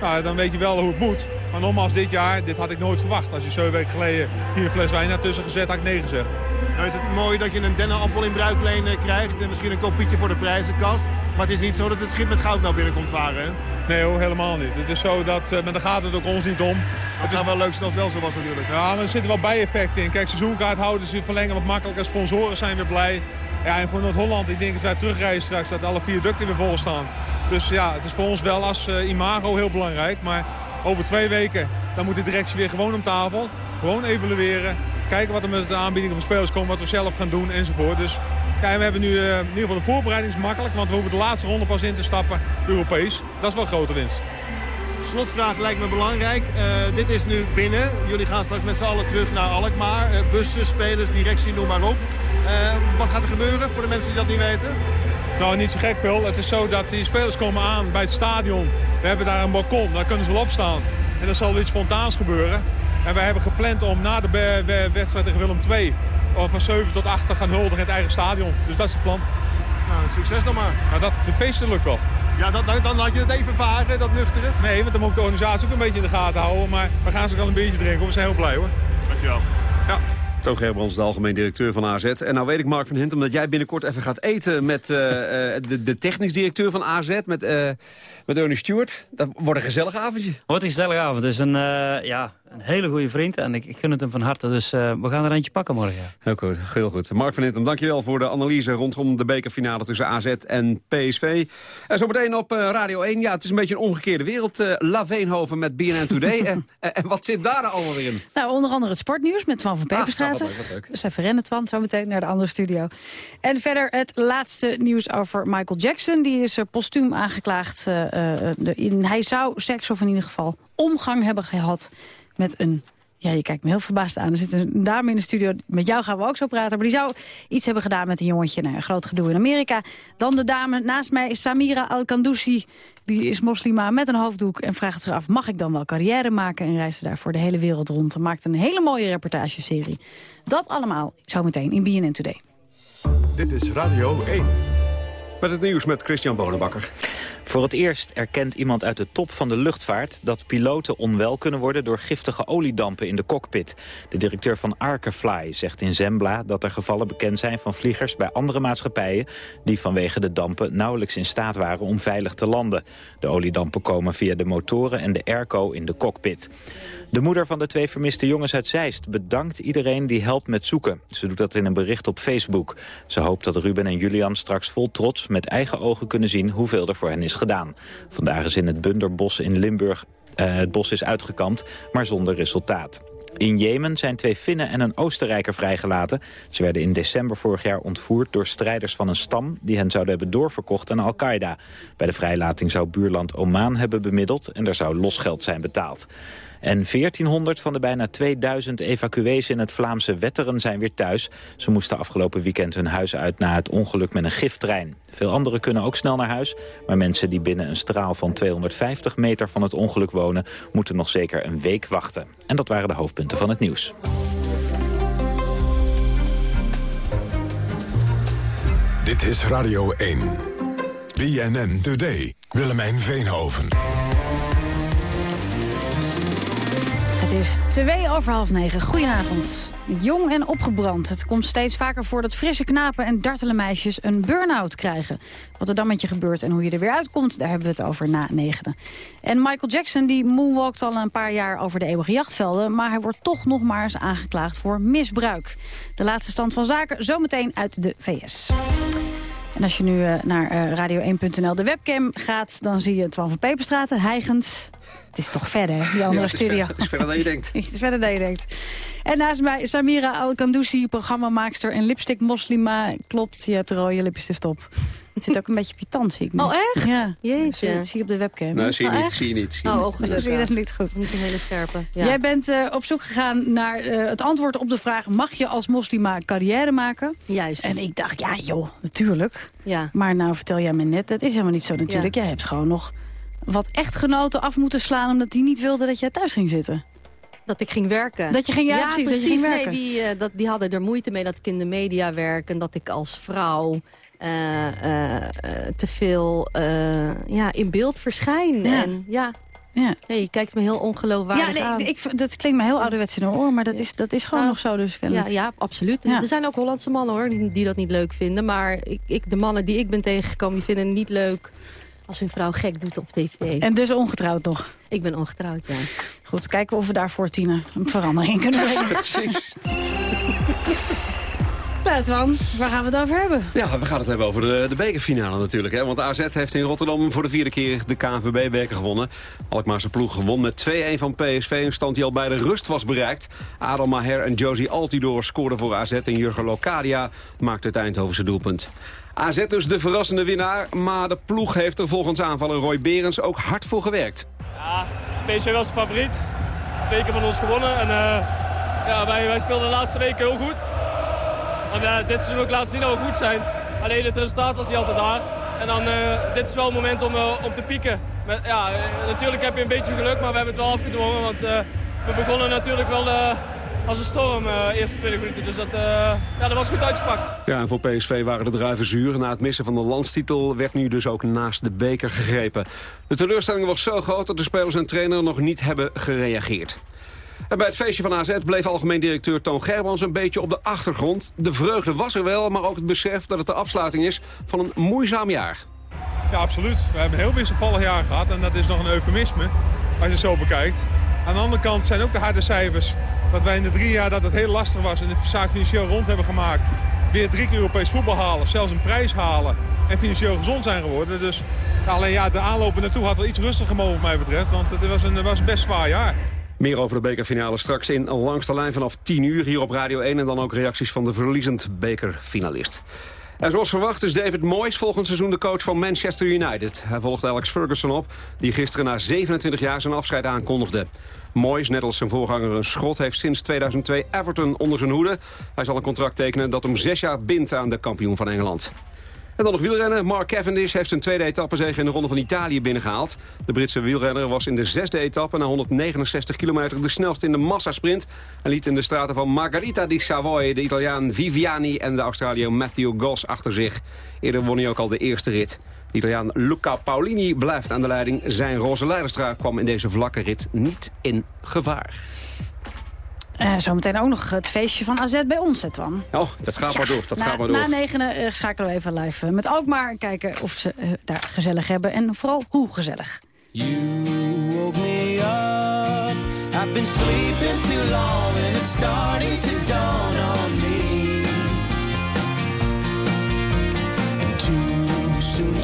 nou, dan weet je wel hoe het moet. Maar nogmaals, dit jaar, dit had ik nooit verwacht. Als je zeven weken geleden hier een fles wijn tussen gezet, had ik nee gezegd. Nou is het mooi dat je een dennenappel in bruikleen eh, krijgt. En misschien een kopietje voor de prijzenkast. Maar het is niet zo dat het schip met goud nou binnenkomt varen? Nee hoor, helemaal niet. Het is zo dat, uh, maar daar gaat het ook ons niet om. Het zou wel leuk zijn als het wel zo was natuurlijk. Ja, maar er zitten wel bijeffecten in. Kijk, seizoenkaarthouders verlengen wat makkelijker. Sponsoren zijn weer blij. Ja, en voor Noord-Holland, ik denk dat wij terugreizen straks, dat alle vier ducten weer vol staan. Dus ja, het is voor ons wel als uh, imago heel belangrijk. Maar over twee weken, dan moet de directie weer gewoon om tafel. Gewoon evalueren. Kijken wat er met de aanbiedingen van spelers komt, wat we zelf gaan doen enzovoort. Dus ja, we hebben nu uh, in ieder geval de voorbereiding is makkelijk, want we hoeven de laatste ronde pas in te stappen, Europees. Dat is wel een grote winst. Slotvraag lijkt me belangrijk. Uh, dit is nu binnen. Jullie gaan straks met z'n allen terug naar Alkmaar. Uh, bussen, spelers, directie, noem maar op. wat gaat er gebeuren voor de mensen die dat niet weten? Nou, niet zo gek veel. Het is zo dat die spelers komen aan bij het stadion. We hebben daar een balkon, daar kunnen ze wel opstaan. En er zal iets spontaans gebeuren. En wij hebben gepland om na de wedstrijd tegen Willem II... van 7 tot 8 te gaan huldigen in het eigen stadion. Dus dat is het plan. Nou, succes dan maar. Nou, dat, het feesten lukt wel. Ja, dat, dan had je het even varen, dat nuchteren. Nee, want dan moet de organisatie ook een beetje in de gaten houden. Maar we gaan ze wel een beetje drinken. We zijn heel blij hoor. Dankjewel. Ja. Toon Gerbrands, de algemeen directeur van AZ. En nou weet ik, Mark van Hint, omdat jij binnenkort even gaat eten... met eh, eh, de, de technisch directeur van AZ, met, uh, met Ernie Stewart. Dat wordt een gezellig avondje. Wordt een gezellig avond. Het is een, ja, een hele goede vriend en ik, ik gun het hem van harte. Dus we gaan er eentje pakken morgen. Heel goed, heel goed. Mark van Hintem, dankjewel voor de analyse rondom de bekerfinale tussen AZ en PSV. En zometeen op Radio 1. Ja, het is een beetje een omgekeerde wereld. La Veenhoven met BNN Today. en, en wat zit daar nou allemaal weer in? Nou, onder andere het sportnieuws met Twan van Peperstraten. Ah, dus even rennen, Twan, zo meteen naar de andere studio. En verder het laatste nieuws over Michael Jackson. Die is er postuum aangeklaagd. Uh, in, hij zou seks, of in ieder geval omgang hebben gehad met een ja, je kijkt me heel verbaasd aan. Er zit een dame in de studio. Met jou gaan we ook zo praten. Maar die zou iets hebben gedaan met een jongetje. Nou, een groot gedoe in Amerika. Dan de dame naast mij is Samira Al-Kandousi. Die is moslima met een hoofddoek en vraagt zich af... mag ik dan wel carrière maken en reisde daarvoor de hele wereld rond. En maakt een hele mooie reportageserie. Dat allemaal zometeen in BNN Today. Dit is Radio 1. Met het nieuws met Christian Bonenbakker. Voor het eerst erkent iemand uit de top van de luchtvaart... dat piloten onwel kunnen worden door giftige oliedampen in de cockpit. De directeur van Arkefly zegt in Zembla dat er gevallen bekend zijn... van vliegers bij andere maatschappijen... die vanwege de dampen nauwelijks in staat waren om veilig te landen. De oliedampen komen via de motoren en de airco in de cockpit. De moeder van de twee vermiste jongens uit Zeist bedankt iedereen die helpt met zoeken. Ze doet dat in een bericht op Facebook. Ze hoopt dat Ruben en Julian straks vol trots met eigen ogen kunnen zien hoeveel er voor hen is gedaan. Vandaag is in het Bunderbos in Limburg uh, het bos is uitgekampt, maar zonder resultaat. In Jemen zijn twee Finnen en een Oostenrijker vrijgelaten. Ze werden in december vorig jaar ontvoerd door strijders van een stam... die hen zouden hebben doorverkocht aan Al-Qaeda. Bij de vrijlating zou buurland Oman hebben bemiddeld... en er zou losgeld zijn betaald. En 1400 van de bijna 2000 evacuees in het Vlaamse Wetteren zijn weer thuis. Ze moesten afgelopen weekend hun huis uit na het ongeluk met een giftrein. Veel anderen kunnen ook snel naar huis. Maar mensen die binnen een straal van 250 meter van het ongeluk wonen... moeten nog zeker een week wachten. En dat waren de hoofdpunten van het nieuws. Dit is Radio 1. BNN Today. Willemijn Veenhoven. Het is twee over half negen. Goedenavond. Jong en opgebrand. Het komt steeds vaker voor dat frisse knapen en dartele meisjes een burn-out krijgen. Wat er dan met je gebeurt en hoe je er weer uitkomt, daar hebben we het over na negenen. En Michael Jackson die moonwalkt al een paar jaar over de eeuwige jachtvelden... maar hij wordt toch nog maar eens aangeklaagd voor misbruik. De laatste stand van zaken zometeen uit de VS. En als je nu uh, naar uh, radio1.nl de webcam gaat... dan zie je Twan van Peperstraten hijgend het is toch verder, die andere ja, studio. het is verder dan je denkt. het is verder dan je denkt. En naast mij Samira Al-Kandousi, programmamaakster en lipstick moslima. Klopt, je hebt de rode lipstift op. Het zit ook een beetje op je tand, zie ik nu. Oh, echt? Ja. Jeetje. Dat zie je op de webcam. Nee, zie je Oh, niet, zie je niet. Zie je Oh, niet. oh, gelukkig. zie je dat niet goed. Niet een hele scherpe. Ja. Jij bent eh, op zoek gegaan naar eh, het antwoord op de vraag... mag je als moslima carrière maken? Juist. En ik dacht, ja joh, natuurlijk. Ja. Maar nou vertel jij me net, dat is helemaal niet zo natuurlijk. Jij hebt gewoon nog wat echtgenoten af moeten slaan... omdat die niet wilden dat jij thuis ging zitten. Dat ik ging werken. Dat je ging- ja, precies, dat je ging werken. Nee, die, eh, dat, die hadden er moeite mee dat ik in de media werk... en dat ik als vrouw eh, eh, te veel ja, in beeld verschijn. Ja. En ja, Ja. je kijkt me heel ongeloofwaardig Ja, nee, aan. ik, dat klinkt me heel ouderwets in de oor, maar dat is, dat is gewoon Nou, nog zo dus. Ja, ja, absoluut. Ja. Er zijn ook Hollandse mannen hoor, die, die dat niet leuk vinden. Maar ik, ik, de mannen die ik ben tegengekomen, die vinden het niet leuk als hun vrouw gek doet op tv. En dus ongetrouwd nog. Ik ben ongetrouwd, ja. Goed, kijken of we daarvoor, Tine, een verandering kunnen brengen. Nou, Twan, waar gaan we het over hebben? Ja, we gaan het hebben over de, de bekerfinale natuurlijk. Hè? Want AZ heeft in Rotterdam voor de vierde keer de KNVB-beker gewonnen. Alkmaarse ploeg gewon met 2-1 van PSV. Een stand die al bij de rust was bereikt. Adel Maher en Josie Altidor scoorden voor AZ. En Jurgen Locadia maakte het Eindhovense doelpunt. AZ dus de verrassende winnaar. Maar de ploeg heeft er volgens aanvaller Roy Berens ook hard voor gewerkt. Ja, PSV was de favoriet. Twee keer van ons gewonnen. En eh, ja, wij, wij speelden de laatste weken heel goed. En eh, dit seizoen ook laten zien dat we goed zijn. Alleen het resultaat was niet altijd daar. En dan, eh, dit is wel het moment om, om te pieken. Met, ja, natuurlijk heb je een beetje geluk, maar we hebben het wel afgedwongen. Want we begonnen natuurlijk wel als een storm de eerste 20 minuten. Dus dat, eh, ja, dat was goed uitgepakt. Ja, en voor PSV waren de druiven zuur. Na het missen van de landstitel werd nu dus ook naast de beker gegrepen. De teleurstelling was zo groot dat de spelers en trainer nog niet hebben gereageerd. En bij het feestje van AZ bleef algemeen directeur Toon Gerbrands een beetje op de achtergrond. De vreugde was er wel, maar ook het besef dat het de afsluiting is van een moeizaam jaar. Ja, absoluut. We hebben een heel wisselvallig jaar gehad en dat is nog een eufemisme als je het zo bekijkt. Aan de andere kant zijn ook de harde cijfers dat wij in de drie jaar dat het heel lastig was en de zaak financieel rond hebben gemaakt. Weer drie keer Europees voetbal halen, zelfs een prijs halen en financieel gezond zijn geworden. Dus alleen ja, de aanloop naartoe had wel iets rustiger mogen wat mij betreft, want het was een, was een best zwaar jaar. Meer over de bekerfinale straks in Langs de Lijn vanaf 10 uur hier op Radio 1. En dan ook reacties van de verliezend bekerfinalist. En zoals verwacht is David Moyes volgend seizoen de coach van Manchester United. Hij volgt Alex Ferguson op, die gisteren na 27 jaar zijn afscheid aankondigde. Moyes, net als zijn voorganger een schot, heeft sinds 2002 Everton onder zijn hoede. Hij zal een contract tekenen dat hem zes jaar bindt aan de kampioen van Engeland. En dan nog wielrennen. Mark Cavendish heeft zijn tweede etappezege in de Ronde van Italië binnengehaald. De Britse wielrenner was in de zesde etappe na 169 kilometer de snelste in de massasprint. En liet in de straten van Margarita di Savoy de Italiaan Viviani en de Australiër Matthew Goss achter zich. Eerder won hij ook al de eerste rit. De Italiaan Luca Paolini blijft aan de leiding. Zijn roze leiderstra kwam in deze vlakke rit niet in gevaar. Uh, zometeen ook nog het feestje van AZ bij ons, Twan. Oh, dat gaat maar door. Dat na, gaat maar door. Na negenen uh, schakelen we even live uh, met Alkmaar. Kijken of ze daar gezellig hebben. En vooral hoe gezellig. You woke me up. I've been sleeping too long and it's starting to dawn on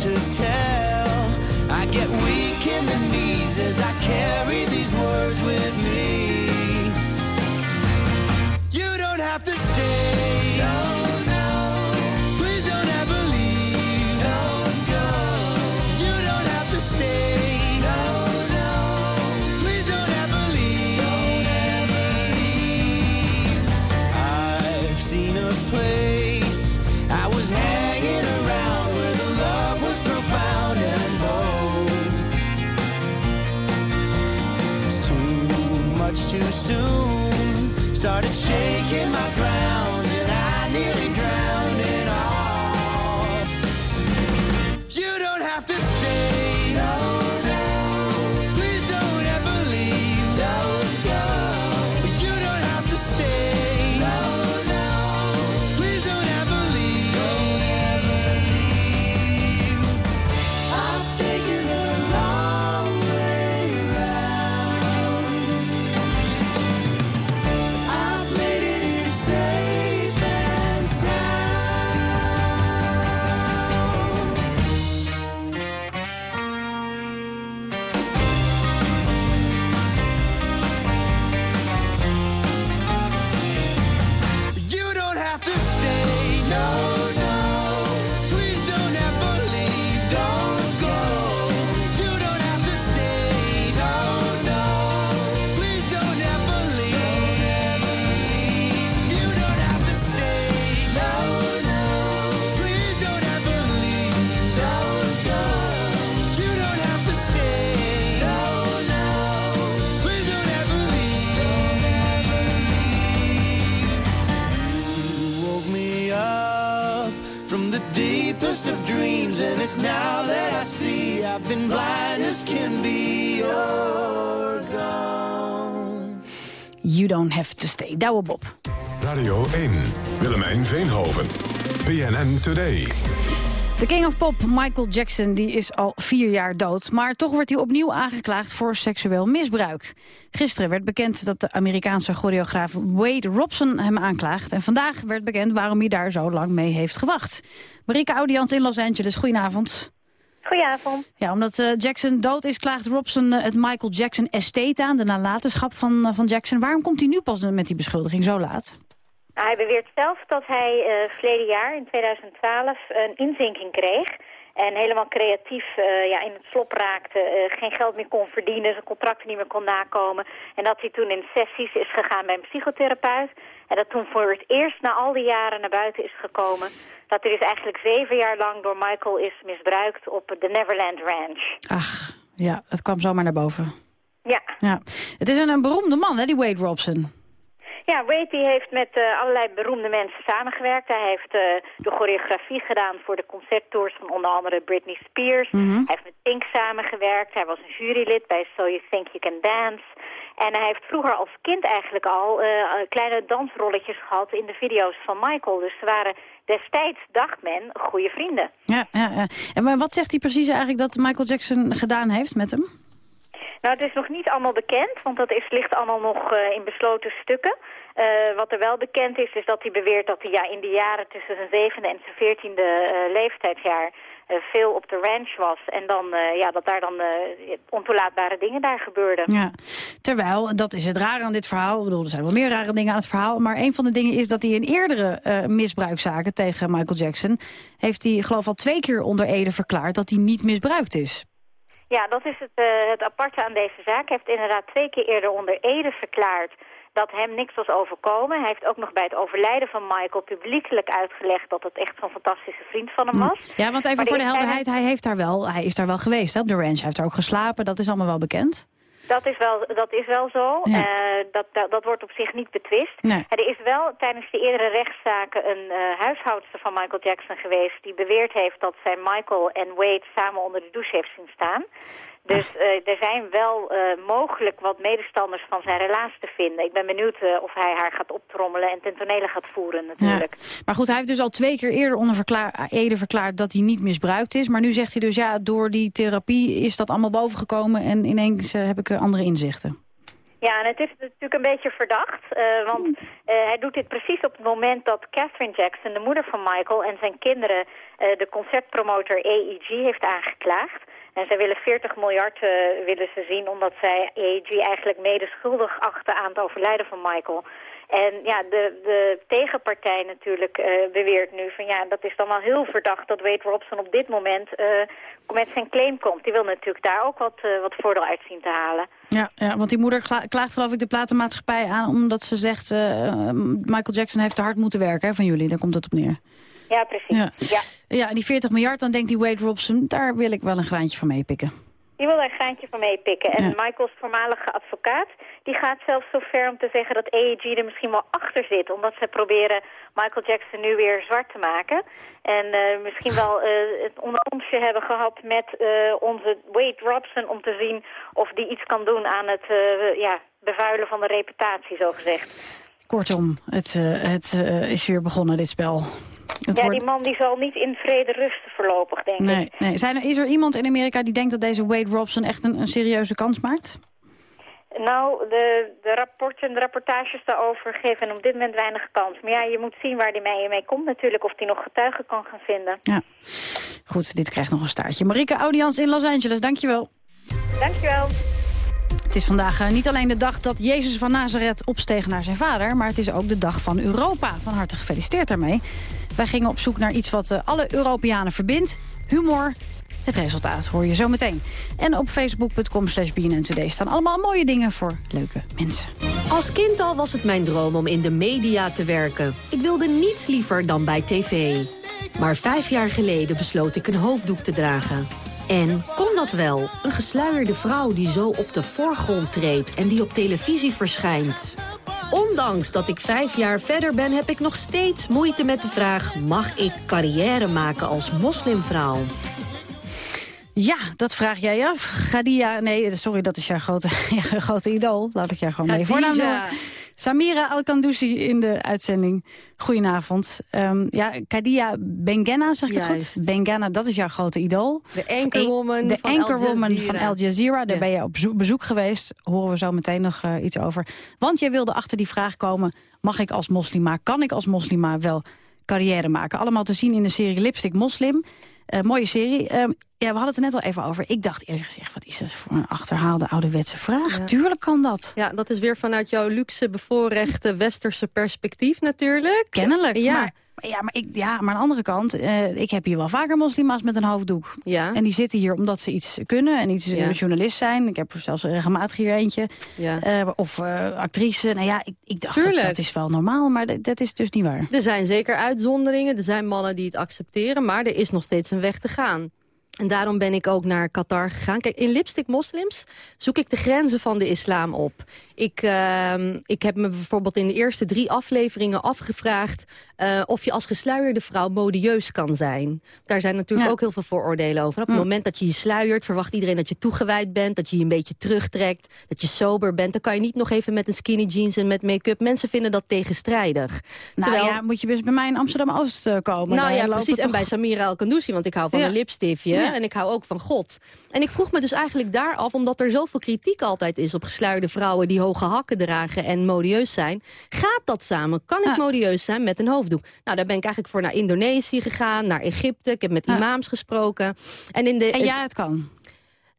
to tell. I get weak in the knees as I carry these words with me. You don't have to stay. Douwe Bob. Radio 1, Willemijn Veenhoven. BNN Today. De King of Pop, Michael Jackson, die is al vier jaar dood. Maar toch wordt hij opnieuw aangeklaagd voor seksueel misbruik. Gisteren werd bekend dat de Amerikaanse choreograaf Wade Robson hem aanklaagt. En vandaag werd bekend waarom hij daar zo lang mee heeft gewacht. Marike Audians in Los Angeles, goedenavond. Goedenavond. Ja, omdat eh, Jackson dood is, klaagt Robson eh, het Michael Jackson estate aan, de nalatenschap van, eh, van Jackson. Waarom komt hij nu pas met die beschuldiging zo laat? Nou, hij beweert zelf dat hij verleden jaar, in 2012, een inzinking kreeg. En helemaal creatief eh, ja, in het slop raakte, eh, geen geld meer kon verdienen, zijn contracten niet meer kon nakomen. En dat hij toen in sessies is gegaan bij een psychotherapeut. En dat toen voor het eerst na al die jaren naar buiten is gekomen... dat hij dus eigenlijk zeven jaar lang door Michael is misbruikt op de Neverland Ranch. Ach, ja, het kwam zomaar naar boven. Ja. Ja. Het is een, een beroemde man, hè, die Wade Robson. Ja, Wade die heeft met eh, allerlei beroemde mensen samengewerkt. Hij heeft eh, de choreografie gedaan voor de concerttours van onder andere Britney Spears. Mhm. Hij heeft met Pink samengewerkt. Hij was een jurylid bij So You Think You Can Dance. En hij heeft vroeger als kind eigenlijk al uh, kleine dansrolletjes gehad in de video's van Michael. Dus ze waren destijds, dacht men, goede vrienden. Ja, ja, ja. En wat zegt hij precies eigenlijk dat Michael Jackson gedaan heeft met hem? Nou, het is nog niet allemaal bekend, want dat is, ligt allemaal nog uh, in besloten stukken. Uh, wat er wel bekend is, is dat hij beweert dat hij ja, in de jaren tussen zijn zevende en zijn veertiende uh, leeftijdsjaar veel op de ranch was. En dan, ja, dat daar dan ontoelaatbare dingen daar gebeurden. Ja. Terwijl, dat is het rare aan dit verhaal. Ik bedoel, er zijn wel meer rare dingen aan het verhaal. Maar een van de dingen is dat hij in eerdere misbruikzaken tegen Michael Jackson... heeft hij geloof al twee keer onder Ede verklaard dat hij niet misbruikt is. Ja, dat is het, het aparte aan deze zaak. Hij heeft inderdaad twee keer eerder onder Ede verklaard dat hem niks was overkomen. Hij heeft ook nog bij het overlijden van Michael publiekelijk uitgelegd dat het echt zo'n fantastische vriend van hem was. Ja, want even voor de helderheid, hij, heeft daar wel, hij is daar wel geweest hè, op de ranch. Hij heeft daar ook geslapen, dat is allemaal wel bekend. Dat is wel, dat is wel zo. Ja. Uh, dat, dat, dat, wordt op zich niet betwist. Nee. Er is wel tijdens de eerdere rechtszaken een uh, huishoudster van Michael Jackson geweest... die beweerd heeft dat zij Michael en Wade samen onder de douche heeft zien staan. Dus uh, er zijn wel uh, mogelijk wat medestanders van zijn relatie te vinden. Ik ben benieuwd uh, of hij haar gaat optrommelen en ten tonele gaat voeren natuurlijk. Ja. Maar goed, hij heeft dus al twee keer eerder onder verklaar, Ede verklaard dat hij niet misbruikt is. Maar nu zegt hij dus ja, door die therapie is dat allemaal bovengekomen en ineens heb ik andere inzichten. Ja, en het is natuurlijk een beetje verdacht, uh, want uh, hij doet dit precies op het moment dat Catherine Jackson, de moeder van Michael, en zijn kinderen uh, de concertpromotor AEG heeft aangeklaagd. En zij willen 40 miljard uh, willen ze zien, omdat zij AEG eigenlijk mede schuldig achten aan het overlijden van Michael. En ja, de, de tegenpartij natuurlijk uh, beweert nu van ja, dat is dan wel heel verdacht dat Wade Robson op dit moment uh, met zijn claim komt. Die wil natuurlijk daar ook wat, wat voordeel uit zien te halen. Ja, ja, want die moeder klaagt geloof ik de platenmaatschappij aan omdat ze zegt Michael Jackson heeft te hard moeten werken van jullie. Daar komt het op neer. Ja, precies. Ja. Ja. die 40 miljard, dan denkt die Wade Robson, daar wil ik wel een graantje van meepikken. Die wil daar een graantje van meepikken. En ja. Michaels voormalige advocaat, die gaat zelfs zo ver om te zeggen dat AEG er misschien wel achter zit. Omdat ze proberen Michael Jackson nu weer zwart te maken. En uh, misschien wel uh, het onderonsje hebben gehad met uh, onze Wade Robson om te zien of die iets kan doen aan het ja, bevuilen van de reputatie, zo gezegd. Kortom, het, het is weer begonnen, dit spel. Het ja, wordt... die man die zal niet in vrede rusten voorlopig, denk nee, ik. Nee. Zijn er, is er iemand in Amerika die denkt dat deze Wade Robson echt een, een serieuze kans maakt? Nou, de, de rapporten, de rapportages daarover geven op dit moment weinig kans. Maar ja, je moet zien waar die mee, mee komt natuurlijk, of hij nog getuigen kan gaan vinden. Ja, goed, dit krijgt nog een staartje. Marike Audians in Los Angeles, dankjewel. Dankjewel. Het is vandaag uh, niet alleen de dag dat Jezus van Nazareth opsteeg naar zijn vader... maar het is ook de dag van Europa. Van harte gefeliciteerd daarmee. Wij gingen op zoek naar iets wat uh, alle Europeanen verbindt. Humor. Het resultaat hoor je zo meteen. En op facebook.com slash Today staan allemaal mooie dingen voor leuke mensen. Als kind al was het mijn droom om in de media te werken. Ik wilde niets liever dan bij tv. Maar vijf jaar geleden besloot ik een hoofddoek te dragen. En kon dat wel? Een gesluierde vrouw die zo op de voorgrond treedt en die op televisie verschijnt. Ondanks dat ik vijf jaar verder ben, heb ik nog steeds moeite met de vraag... mag ik carrière maken als moslimvrouw? Ja, dat vraag jij af. Gadia, nee, sorry, dat is jouw grote, jouw grote idool. Laat ik jou gewoon mee voornaam noemen. Samira Al-Kandusi in de uitzending. Goedenavond. Um, ja, Kadia Bengena, zeg ik Juist. het goed? Bengena, dat is jouw grote idool. De anchorwoman De van Al anchorwoman Jazeera. van Al Jazeera. Daar Ja. ben je op bezoek, bezoek geweest. Horen we zo meteen nog uh, iets over. Want jij wilde achter die vraag komen... mag ik als moslima, kan ik als moslima wel carrière maken? Allemaal te zien in de serie Lipstick Moslim... Uh, mooie serie. Uh, ja, we hadden het er net al even over. Ik dacht eerlijk gezegd, wat is dat voor een achterhaalde ouderwetse vraag? Ja. Tuurlijk kan dat. Ja, dat is weer vanuit jouw luxe, bevoorrechte, westerse perspectief natuurlijk. Kennelijk. Ja. Maar ja, maar, ik, ja, maar aan de andere kant, uh, ik heb hier wel vaker moslima's met een hoofddoek. Ja. En die zitten hier omdat ze iets kunnen en iets Ja. journalist zijn. Ik heb er zelfs regelmatig hier eentje. Ja. Uh, of uh, actrice. Nou ja, ik, ik dacht dat, dat is wel normaal, maar dat, dat is dus niet waar. Er zijn zeker uitzonderingen. Er zijn mannen die het accepteren, maar er is nog steeds een weg te gaan. En daarom ben ik ook naar Qatar gegaan. Kijk, in Lipstick Moslims zoek ik de grenzen van de islam op. Ik, ehm, ik heb me bijvoorbeeld in de eerste drie afleveringen afgevraagd... eh, of je als gesluierde vrouw modieus kan zijn. Daar zijn natuurlijk ook heel veel vooroordelen over. Op het moment dat je je sluiert, verwacht iedereen dat je toegewijd bent... dat je je een beetje terugtrekt, dat je sober bent. Dan kan je niet nog even met een skinny jeans en met make-up. Mensen vinden dat tegenstrijdig. Nou Terwijl... ja, moet je best bij mij in Amsterdam-Oost eh, komen. Nou ja, precies. En toch- bij Samira El Kandouzi, want ik hou van Ja. een lipstiftje. En ik hou ook van God. En ik vroeg me dus eigenlijk daar af, omdat er zoveel kritiek altijd is... op gesluierde vrouwen die hoge hakken dragen en modieus zijn. Gaat dat samen? Kan ik modieus zijn met een hoofddoek? Nou, daar ben ik eigenlijk voor naar Indonesië gegaan, naar Egypte. Ik heb met imams gesproken. En, in de, En ja, het kan.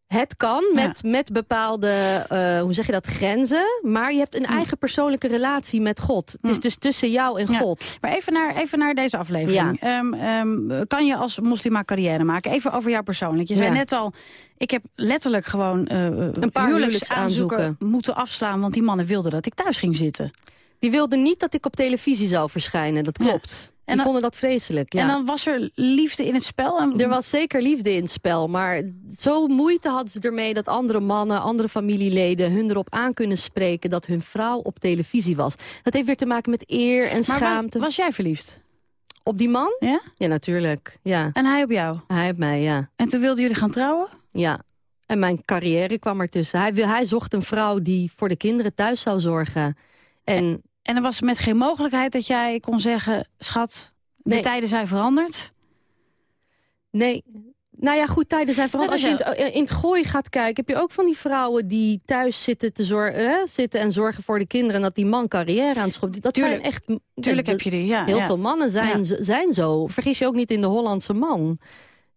Het kan met, met bepaalde, eh, hoe zeg je dat, grenzen. Maar je hebt een eigen persoonlijke relatie met God. Het is dus tussen jou en Ja. God. Maar even naar, even naar deze aflevering. Ehm, ehm, kan je als moslima carrière maken? Even over jou persoonlijk. Je zei net al, ik heb letterlijk gewoon eh Een paar huwelijksaanzoeken huwelijksaanzoeken. moeten afslaan... want die mannen wilden dat ik thuis ging zitten. Die wilden niet dat ik op televisie zou verschijnen, dat klopt. En Die dan- vonden dat vreselijk, ja. En dan was er liefde in het spel? En... Er was zeker liefde in het spel, maar zo moeite hadden ze ermee... dat andere mannen, andere familieleden hun erop aan kunnen spreken... dat hun vrouw op televisie was. Dat heeft weer te maken met eer en Maar schaamte. was jij verliefd? Op die man? Ja? Ja, natuurlijk. Ja. En hij op jou? Hij op mij, ja. En toen wilden jullie gaan trouwen? Ja. En mijn carrière kwam ertussen. Hij, wil, hij zocht een vrouw die voor de kinderen thuis zou zorgen. En, En er was met geen mogelijkheid dat jij kon zeggen... schat, de Nee. tijden zijn veranderd. nee, nou ja, goed, tijden zijn veranderd. Als je in het, in het gooi gaat kijken, heb je ook van die vrouwen die thuis zitten, te zorgen, hè, zitten en zorgen voor de kinderen. En dat die man carrière aan het schoppen. Dat Tuurlijk. zijn echt. Tuurlijk dat- heb je die, ja, Heel ja. veel mannen zijn, Ja. zijn zo. Vergis je ook niet in de Hollandse man.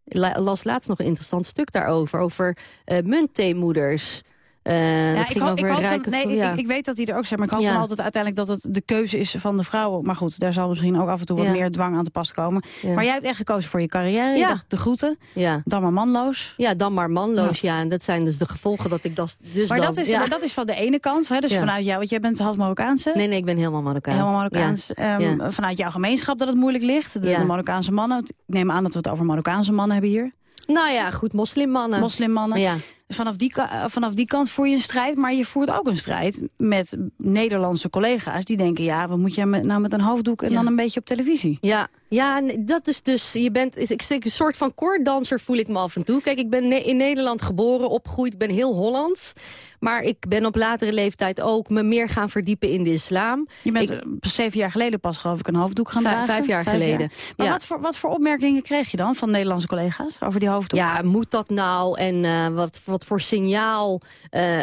Ik las laatst nog een interessant stuk daarover. Over eh munttheemoeders. Eh, Ja, dat ik, ging over ik, rijke nee, ja. ik, ik weet dat die er ook zijn, maar ik hoop Ja. dan altijd uiteindelijk dat het de keuze is van de vrouwen. Maar goed, daar zal misschien ook af en toe wat meer dwang aan te pas komen. Maar jij hebt echt gekozen voor je carrière. Je dacht de groeten, dan maar manloos. Ja, dan maar manloos, ja. En dat zijn dus de gevolgen dat ik dat dus maar dan... dat, is, maar dat is van de ene kant, hè, dus vanuit jou, want jij bent half Marokkaanse. Nee, nee, ik ben helemaal Marokkaans. Helemaal Marokkaans. Ehm. Vanuit jouw gemeenschap dat het moeilijk ligt. De, de Marokkaanse mannen. Ik neem aan dat we het over Marokkaanse mannen hebben hier. Nou ja, goed, moslimmannen. Moslimmannen. Ja. Vanaf die, eh, vanaf die kant voer je een strijd, maar je voert ook een strijd met Nederlandse collega's die denken, ja, wat moet jij met, nou met een hoofddoek en Ja. dan een beetje op televisie? Ja, ja, dat is dus, je bent, is, ik een soort van koorddanser voel ik me af en toe. Kijk, ik ben in Nederland geboren, opgegroeid, ik ben heel Hollands. Maar ik ben op latere leeftijd ook me meer gaan verdiepen in de islam. Je bent Ik- eh, zeven jaar geleden pas geloof ik een hoofddoek gaan Vijf- dragen. vijf jaar geleden, Maar ja. wat, voor, wat voor opmerkingen kreeg je dan van Nederlandse collega's over die hoofddoek? Ja, moet dat nou? En eh, wat, wat voor signaal eh,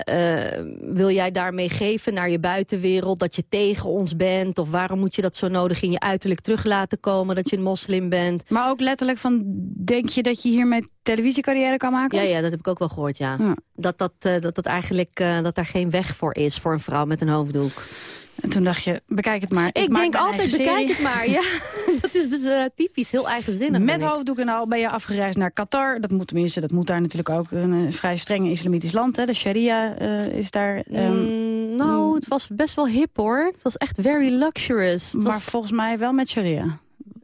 wil jij daarmee geven naar je buitenwereld? Dat je tegen ons bent? Of waarom moet je dat zo nodig in je uiterlijk terug laten komen? Dat je een moslim bent? Maar ook letterlijk van, denk je dat je hiermee televisiecarrière kan maken? Ja, ja, dat heb ik ook wel gehoord, ja. Ja. Dat, dat, eh, dat, dat eigenlijk eh, dat daar geen weg voor is voor een vrouw met een hoofddoek. En toen dacht je, bekijk het maar. Ik, denk altijd, bekijk het maar. Ja, dat is dus eh, typisch, heel eigenzinnig. Met hoofddoek en al ben je afgereisd naar Qatar. Dat moet tenminste, dat moet daar natuurlijk ook. Een vrij streng islamitisch land. Hè. De sharia is daar. ehm, Mm, nou, het was best wel hip hoor. Het was echt very luxurious. Het maar was... volgens mij wel met sharia.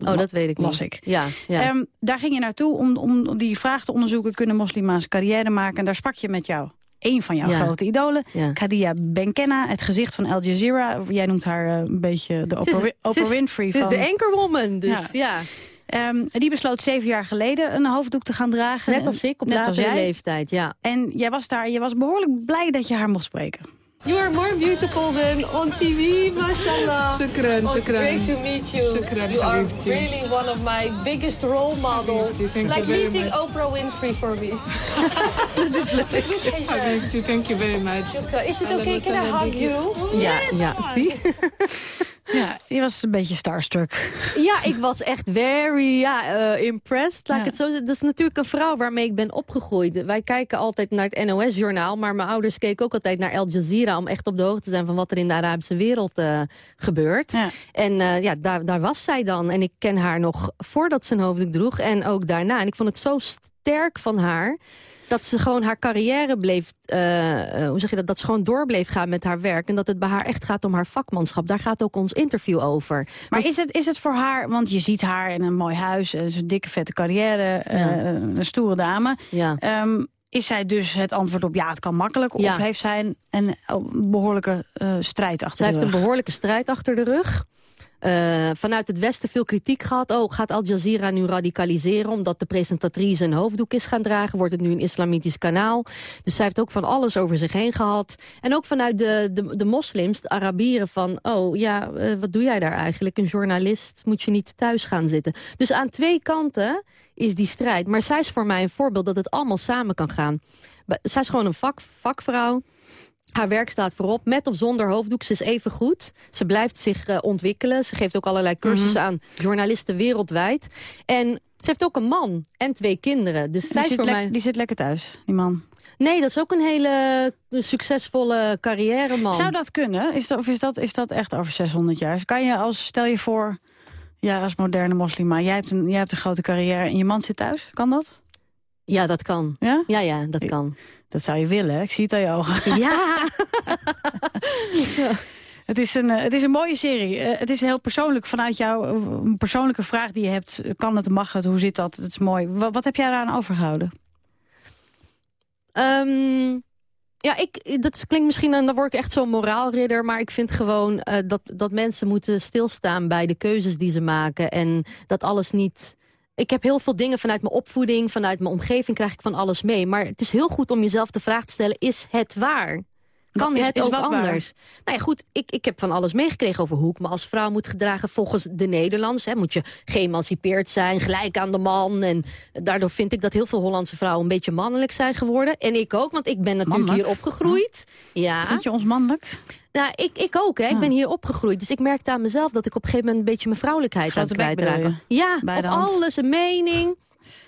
Oh, dat weet ik niet. las ik. Ja, ja. Ehm, daar ging je naartoe om, om die vraag te onderzoeken. Kunnen moslima's carrière maken? En daar sprak je met jou. Een van jouw Ja. grote idolen, Ja. Kadia Benkenna, het gezicht van Al Jazeera. Jij noemt haar eh, een beetje de is- Oprah, Winfrey Ze is de anchorwoman, dus ja. Ehm, die besloot zeven jaar geleden een hoofddoek te gaan dragen. Net als ik, op Net als jij. leeftijd, ja. En jij was daar, je was behoorlijk blij dat je haar mocht spreken. You are more beautiful than on TV, mashallah. Shukran, Oh, it's shukran. great to meet you. Shukran, you are really one of my biggest role models. Thank like meeting much. Oprah Winfrey for me. Dat is leuk. Habibti, thank you very much. Shukran. Is it okay? Can I hug you? Ja, ja, zie. Ja, je was een beetje starstruck. Ja, ik was echt very ja, eh, impressed. Laat ik het zo zeggen. Dat is natuurlijk een vrouw waarmee ik ben opgegroeid. Wij kijken altijd naar het NOS-journaal. Maar mijn ouders keken ook altijd naar Al Jazeera... om echt op de hoogte te zijn van wat er in de Arabische wereld eh, gebeurt. Ja. En eh, ja, daar, daar was zij dan. En ik ken haar nog voordat ze een hoofddoek droeg. En ook daarna. En ik vond het zo st- sterk van haar dat ze gewoon haar carrière bleef, uh, hoe zeg je dat, dat ze gewoon door bleef gaan met haar werk. En dat het bij haar echt gaat om haar vakmanschap. Daar gaat ook ons interview over. Maar is het, is het voor haar, want je ziet haar in een mooi huis, een dikke vette carrière, een stoere dame. Ja. Um, is zij dus het antwoord op ja, het kan makkelijk? Of heeft zij een, een behoorlijke uh, strijd achter zij de rug? Zij heeft een behoorlijke strijd achter de rug. Uh, vanuit het Westen veel kritiek gehad. Oh, gaat Al Jazeera nu radicaliseren omdat de presentatrice een hoofddoek is gaan dragen? Wordt het nu een islamitisch kanaal? Dus zij heeft ook van alles over zich heen gehad. En ook vanuit de, de, de moslims, de Arabieren, van... oh ja, uh, wat doe jij daar eigenlijk? Een journalist moet je niet thuis gaan zitten. Dus aan twee kanten is die strijd. Maar zij is voor mij een voorbeeld dat het allemaal samen kan gaan. Zij is gewoon een vak, vakvrouw. Haar werk staat voorop, met of zonder hoofddoek. Ze is even goed. Ze blijft zich uh, ontwikkelen. Ze geeft ook allerlei cursussen Mhm. aan journalisten wereldwijd. En ze heeft ook een man en twee kinderen. Dus Die zij zit, voor mij... die zit lekker thuis, die man. Nee, dat is ook een hele succesvolle carrière, man. Zou dat kunnen? Is dat, of is dat, is dat echt over 600 jaar? Kan je als, stel je voor, ja, als moderne moslima... jij hebt, een, jij hebt een grote carrière en je man zit thuis. Kan dat? Ja, dat kan. Ja? Ja, ja, dat kan. Dat zou je willen, hè? Ik zie het aan je ogen. Ja! Het is, een, eh, het is een mooie serie. Eh, het is heel persoonlijk vanuit jou. eh, Een persoonlijke vraag die je hebt. Kan het, mag het, hoe zit dat? Het is mooi. Wat, wat heb jij daaraan overgehouden? Ehm, ja, ik, dat klinkt misschien, dan word ik echt zo'n moraalridder... maar ik vind gewoon dat, dat mensen moeten stilstaan bij de keuzes die ze maken... en dat alles niet... Ik heb heel veel dingen vanuit mijn opvoeding, vanuit mijn omgeving... krijg ik van alles mee. Maar het is heel goed om jezelf de vraag te stellen, is het waar? Kan Is- het is ook waar? anders? Nou ja, goed, ik, ik heb van alles meegekregen over hoe ik me als vrouw moet gedragen. Volgens de Nederlands hè, moet je geëmancipeerd zijn, gelijk aan de man. En daardoor vind ik dat heel veel Hollandse vrouwen een beetje mannelijk zijn geworden. En ik ook, want ik ben natuurlijk Mannelijk? hier opgegroeid. Ja. Vind je ons mannelijk? Nou, ik, ik ook, hè. Ik ben hier opgegroeid. Dus ik merkte aan mezelf dat ik op een gegeven moment... een beetje mijn vrouwelijkheid aan het kwijtraken. Ja, Bij op alles een mening.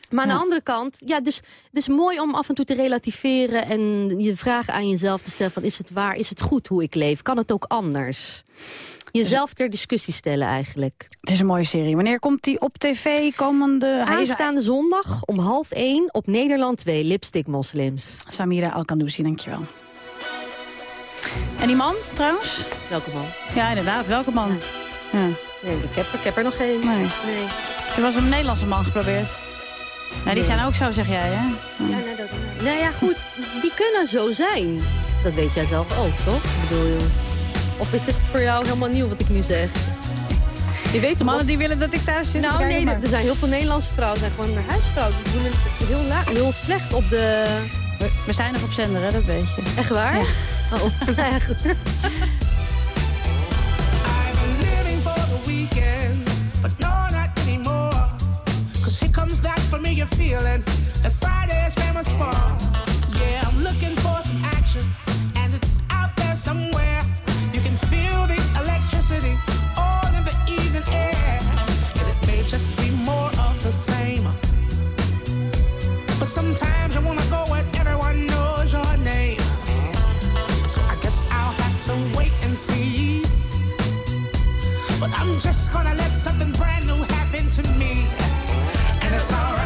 Maar aan Ja. de andere kant, ja, dus het is mooi om af en toe te relativeren... en je vragen aan jezelf te stellen van... is het waar, is het goed hoe ik leef? Kan het ook anders? Jezelf ter discussie stellen eigenlijk. Het is een mooie serie. Wanneer komt die op tv? Komende... Hij is Aanstaande zondag om half één op Nederland 2, Lipstick Moslims. Samira Alkandouzi, dankjewel. En die man, trouwens? Welke man? Ja, inderdaad. Welke man? Ja. Nee, ik heb, ik heb er nog geen. Nee. nee. Er was een Nederlandse man geprobeerd. Nou, die zijn ook zo, zeg jij, hè? Ja, nou, dat, nou ja, goed, die kunnen zo zijn. Dat weet jij zelf ook, toch? Ik bedoel, je- of is het voor jou helemaal nieuw wat ik nu zeg? Je weet toch Mannen die willen dat ik thuis zit? Nou nee, maar. er zijn heel veel Nederlandse vrouwen, zijn gewoon huisvrouwen. Die doen het heel, la- heel slecht op de... We, we zijn nog op zender, hè? Dat weet je. Echt waar? Oh, nou ja, goed. living for the weekend, but no, not anymore. Cause here comes that familiar feeling that Friday is famous for. Yeah, I'm looking for some action, and it's out there somewhere. You can feel the electricity all in the evening air. And it may just be more of the same. But sometimes you wanna go where everyone knows your name. So I guess I'll have to wait and see. But I'm just gonna let something brand new happen to me. And it's alright.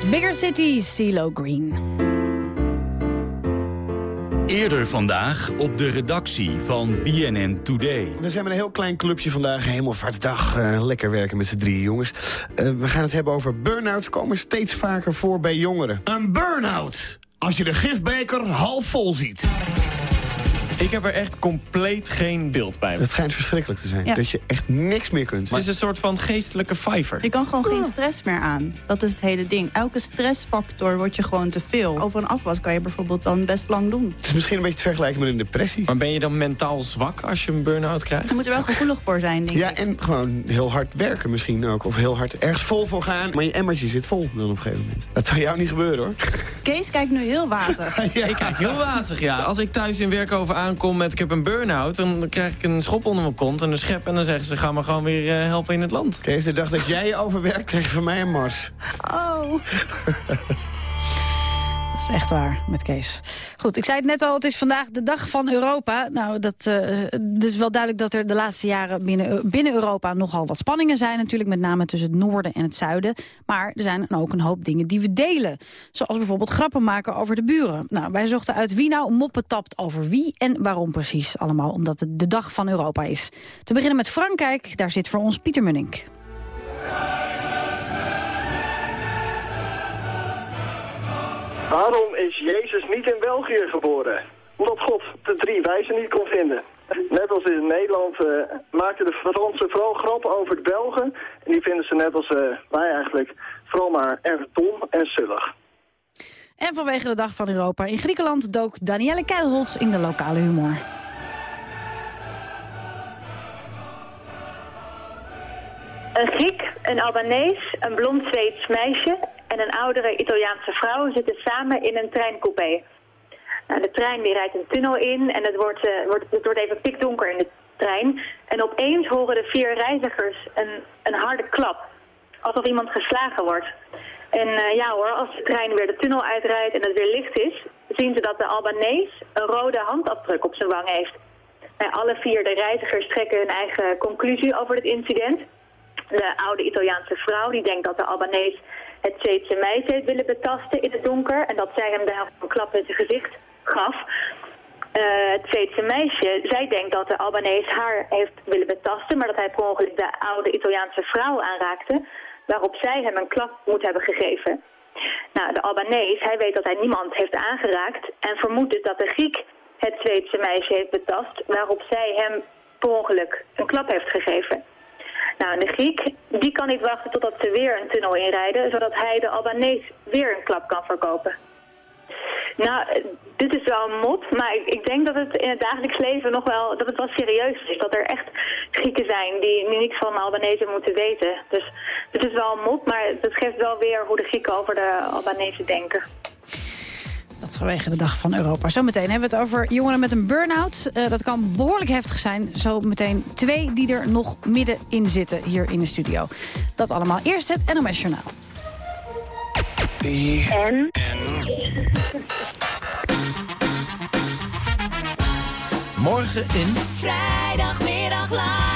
Bigger City, CeeLo Green. Eerder vandaag op de redactie van BNN Today. We zijn met een heel klein clubje vandaag. Helemaal dag. Uh, lekker werken met z'n drie jongens. Uh, we gaan het hebben over burn-outs. Komen steeds vaker voor bij jongeren. Een burn-out! Als je de gifbeker half vol ziet. Ik heb er echt compleet geen beeld bij. Het schijnt verschrikkelijk te zijn. Dat je echt niks meer kunt. Het is een soort van geestelijke vijver. Je kan gewoon geen stress meer aan. Dat is het hele ding. Elke stressfactor wordt je gewoon te veel. Over een afwas kan je bijvoorbeeld dan best lang doen. Het is misschien een beetje te vergelijken met een depressie. Maar ben je dan mentaal zwak als je een burn-out krijgt? Je moet er wel gevoelig voor zijn, denk ja, ik. Ja, en gewoon heel hard werken misschien ook. Of heel hard ergens vol voor gaan. Maar je emmertje zit vol dan op een gegeven moment. Dat zou jou niet gebeuren, hoor. Kees kijkt nu heel wazig. ja. Ik kijk heel wazig, ja. Als ik thuis in werk over aankom met ik heb een burn-out... dan krijg ik een schop onder mijn kont en een schep... en dan zeggen ze, ga maar gewoon weer uh, helpen in het land. Kees, de dag dat jij je overwerkt, krijg je van mij een mars. Oh. Dat is echt waar, met Kees. Goed, ik zei het net al, het is vandaag de dag van Europa. Nou, dat, uh, het is wel duidelijk dat er de laatste jaren binnen, eh, binnen Europa nogal wat spanningen zijn. Natuurlijk met name tussen het noorden en het zuiden. Maar er zijn ook een hoop dingen die we delen. Zoals bijvoorbeeld grappen maken over de buren. Nou, wij zochten uit wie nou moppen tapt over wie en waarom precies. Allemaal omdat het de dag van Europa is. Te beginnen met Frankrijk, daar zit voor ons Pieter Munnik. Waarom is Jezus niet in België geboren? Omdat God de drie wijzen niet kon vinden. Net als in Nederland uh, maken de Fransen vooral grappen over de Belgen. En die vinden ze net als uh, wij eigenlijk vooral maar erg dom en zullig. En vanwege de Dag van Europa in Griekenland dook Danielle Keilholz in de lokale humor. Een Griek, een Albanees, een blond Zweeds meisje en een oudere Italiaanse vrouw zitten samen in een treincoupé. Nou, de trein die rijdt een tunnel in en het wordt, uh, wordt, het wordt even pikdonker in de trein. En opeens horen de vier reizigers een, een harde klap. Alsof iemand geslagen wordt. En uh, ja hoor, als de trein weer de tunnel uitrijdt en het weer licht is... zien ze dat de Albanees een rode handafdruk op zijn wang heeft. Nou, alle vier de reizigers trekken hun eigen conclusie over het incident. De oude Italiaanse vrouw die denkt dat de Albanees het Zweedse meisje heeft willen betasten in het donker. En dat zij hem de een klap in zijn gezicht gaf. Uh, het Zweedse meisje, zij denkt dat de Albanees haar heeft willen betasten... maar dat hij per ongeluk de oude Italiaanse vrouw aanraakte... waarop zij hem een klap moet hebben gegeven. Nou, de Albanees, hij weet dat hij niemand heeft aangeraakt... en vermoedt dus dat de Griek het Zweedse meisje heeft betast... waarop zij hem per ongeluk een klap heeft gegeven. Nou, de Griek, die kan niet wachten totdat ze weer een tunnel inrijden... zodat hij de Albanees weer een klap kan verkopen. Nou, dit is wel een mot, maar ik, ik, denk dat het in het dagelijks leven nog wel, dat het wel serieus is. Dat er echt Grieken zijn die, die niks van Albanese moeten weten. Dus het is wel een mot, maar het geeft wel weer hoe de Grieken over de Albanese denken. Dat vanwege de Dag van Europa. Zometeen hebben we het over jongeren met een burn-out. Uh, dat kan behoorlijk heftig zijn. Zometeen twee die er nog middenin zitten hier in de studio. Dat allemaal. Eerst het NOS Journaal. En? Morgen in... Vrijdagmiddag live.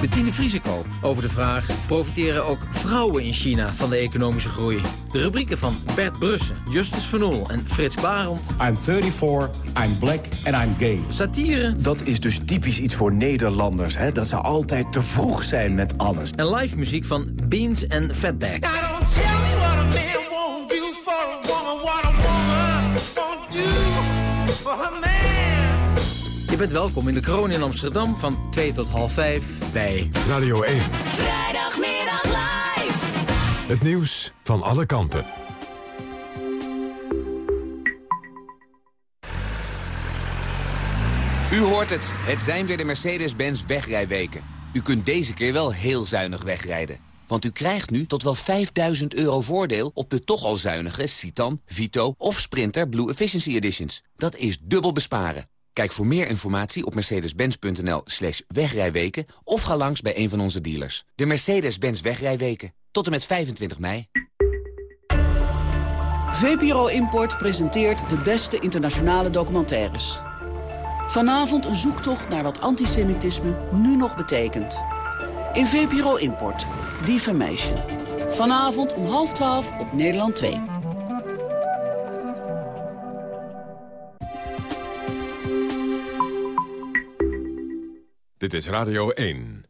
Bettine Vriesekool over de vraag... profiteren ook vrouwen in China van de economische groei? De rubrieken van Bert Brussen, Justus Van Oel en Frits Barend. I'm 34, I'm black and I'm gay. Satire. Dat is dus typisch iets voor Nederlanders, hè? Dat ze altijd te vroeg zijn met alles. En live muziek van Beans en Fatback. Man for a woman, bent welkom in de kroon in Amsterdam van 2 tot half 5 bij Radio 1. Vrijdagmiddag live. Het nieuws van alle kanten. U hoort het. Het zijn weer de Mercedes-Benz wegrijweken. U kunt deze keer wel heel zuinig wegrijden. Want u krijgt nu tot wel 5000 euro voordeel op de toch al zuinige Citan, Vito of Sprinter Blue Efficiency Editions. Dat is dubbel besparen. Kijk voor meer informatie op mercedes-benz.nl slash wegrijweken... of ga langs bij een van onze dealers. De Mercedes-Benz wegrijweken. Tot en met 25 mei. VPRO Import presenteert de beste internationale documentaires. Vanavond een zoektocht naar wat antisemitisme nu nog betekent. In VPRO Import, Defamation. Vanavond om half twaalf op Nederland 2. Dit is Radio 1.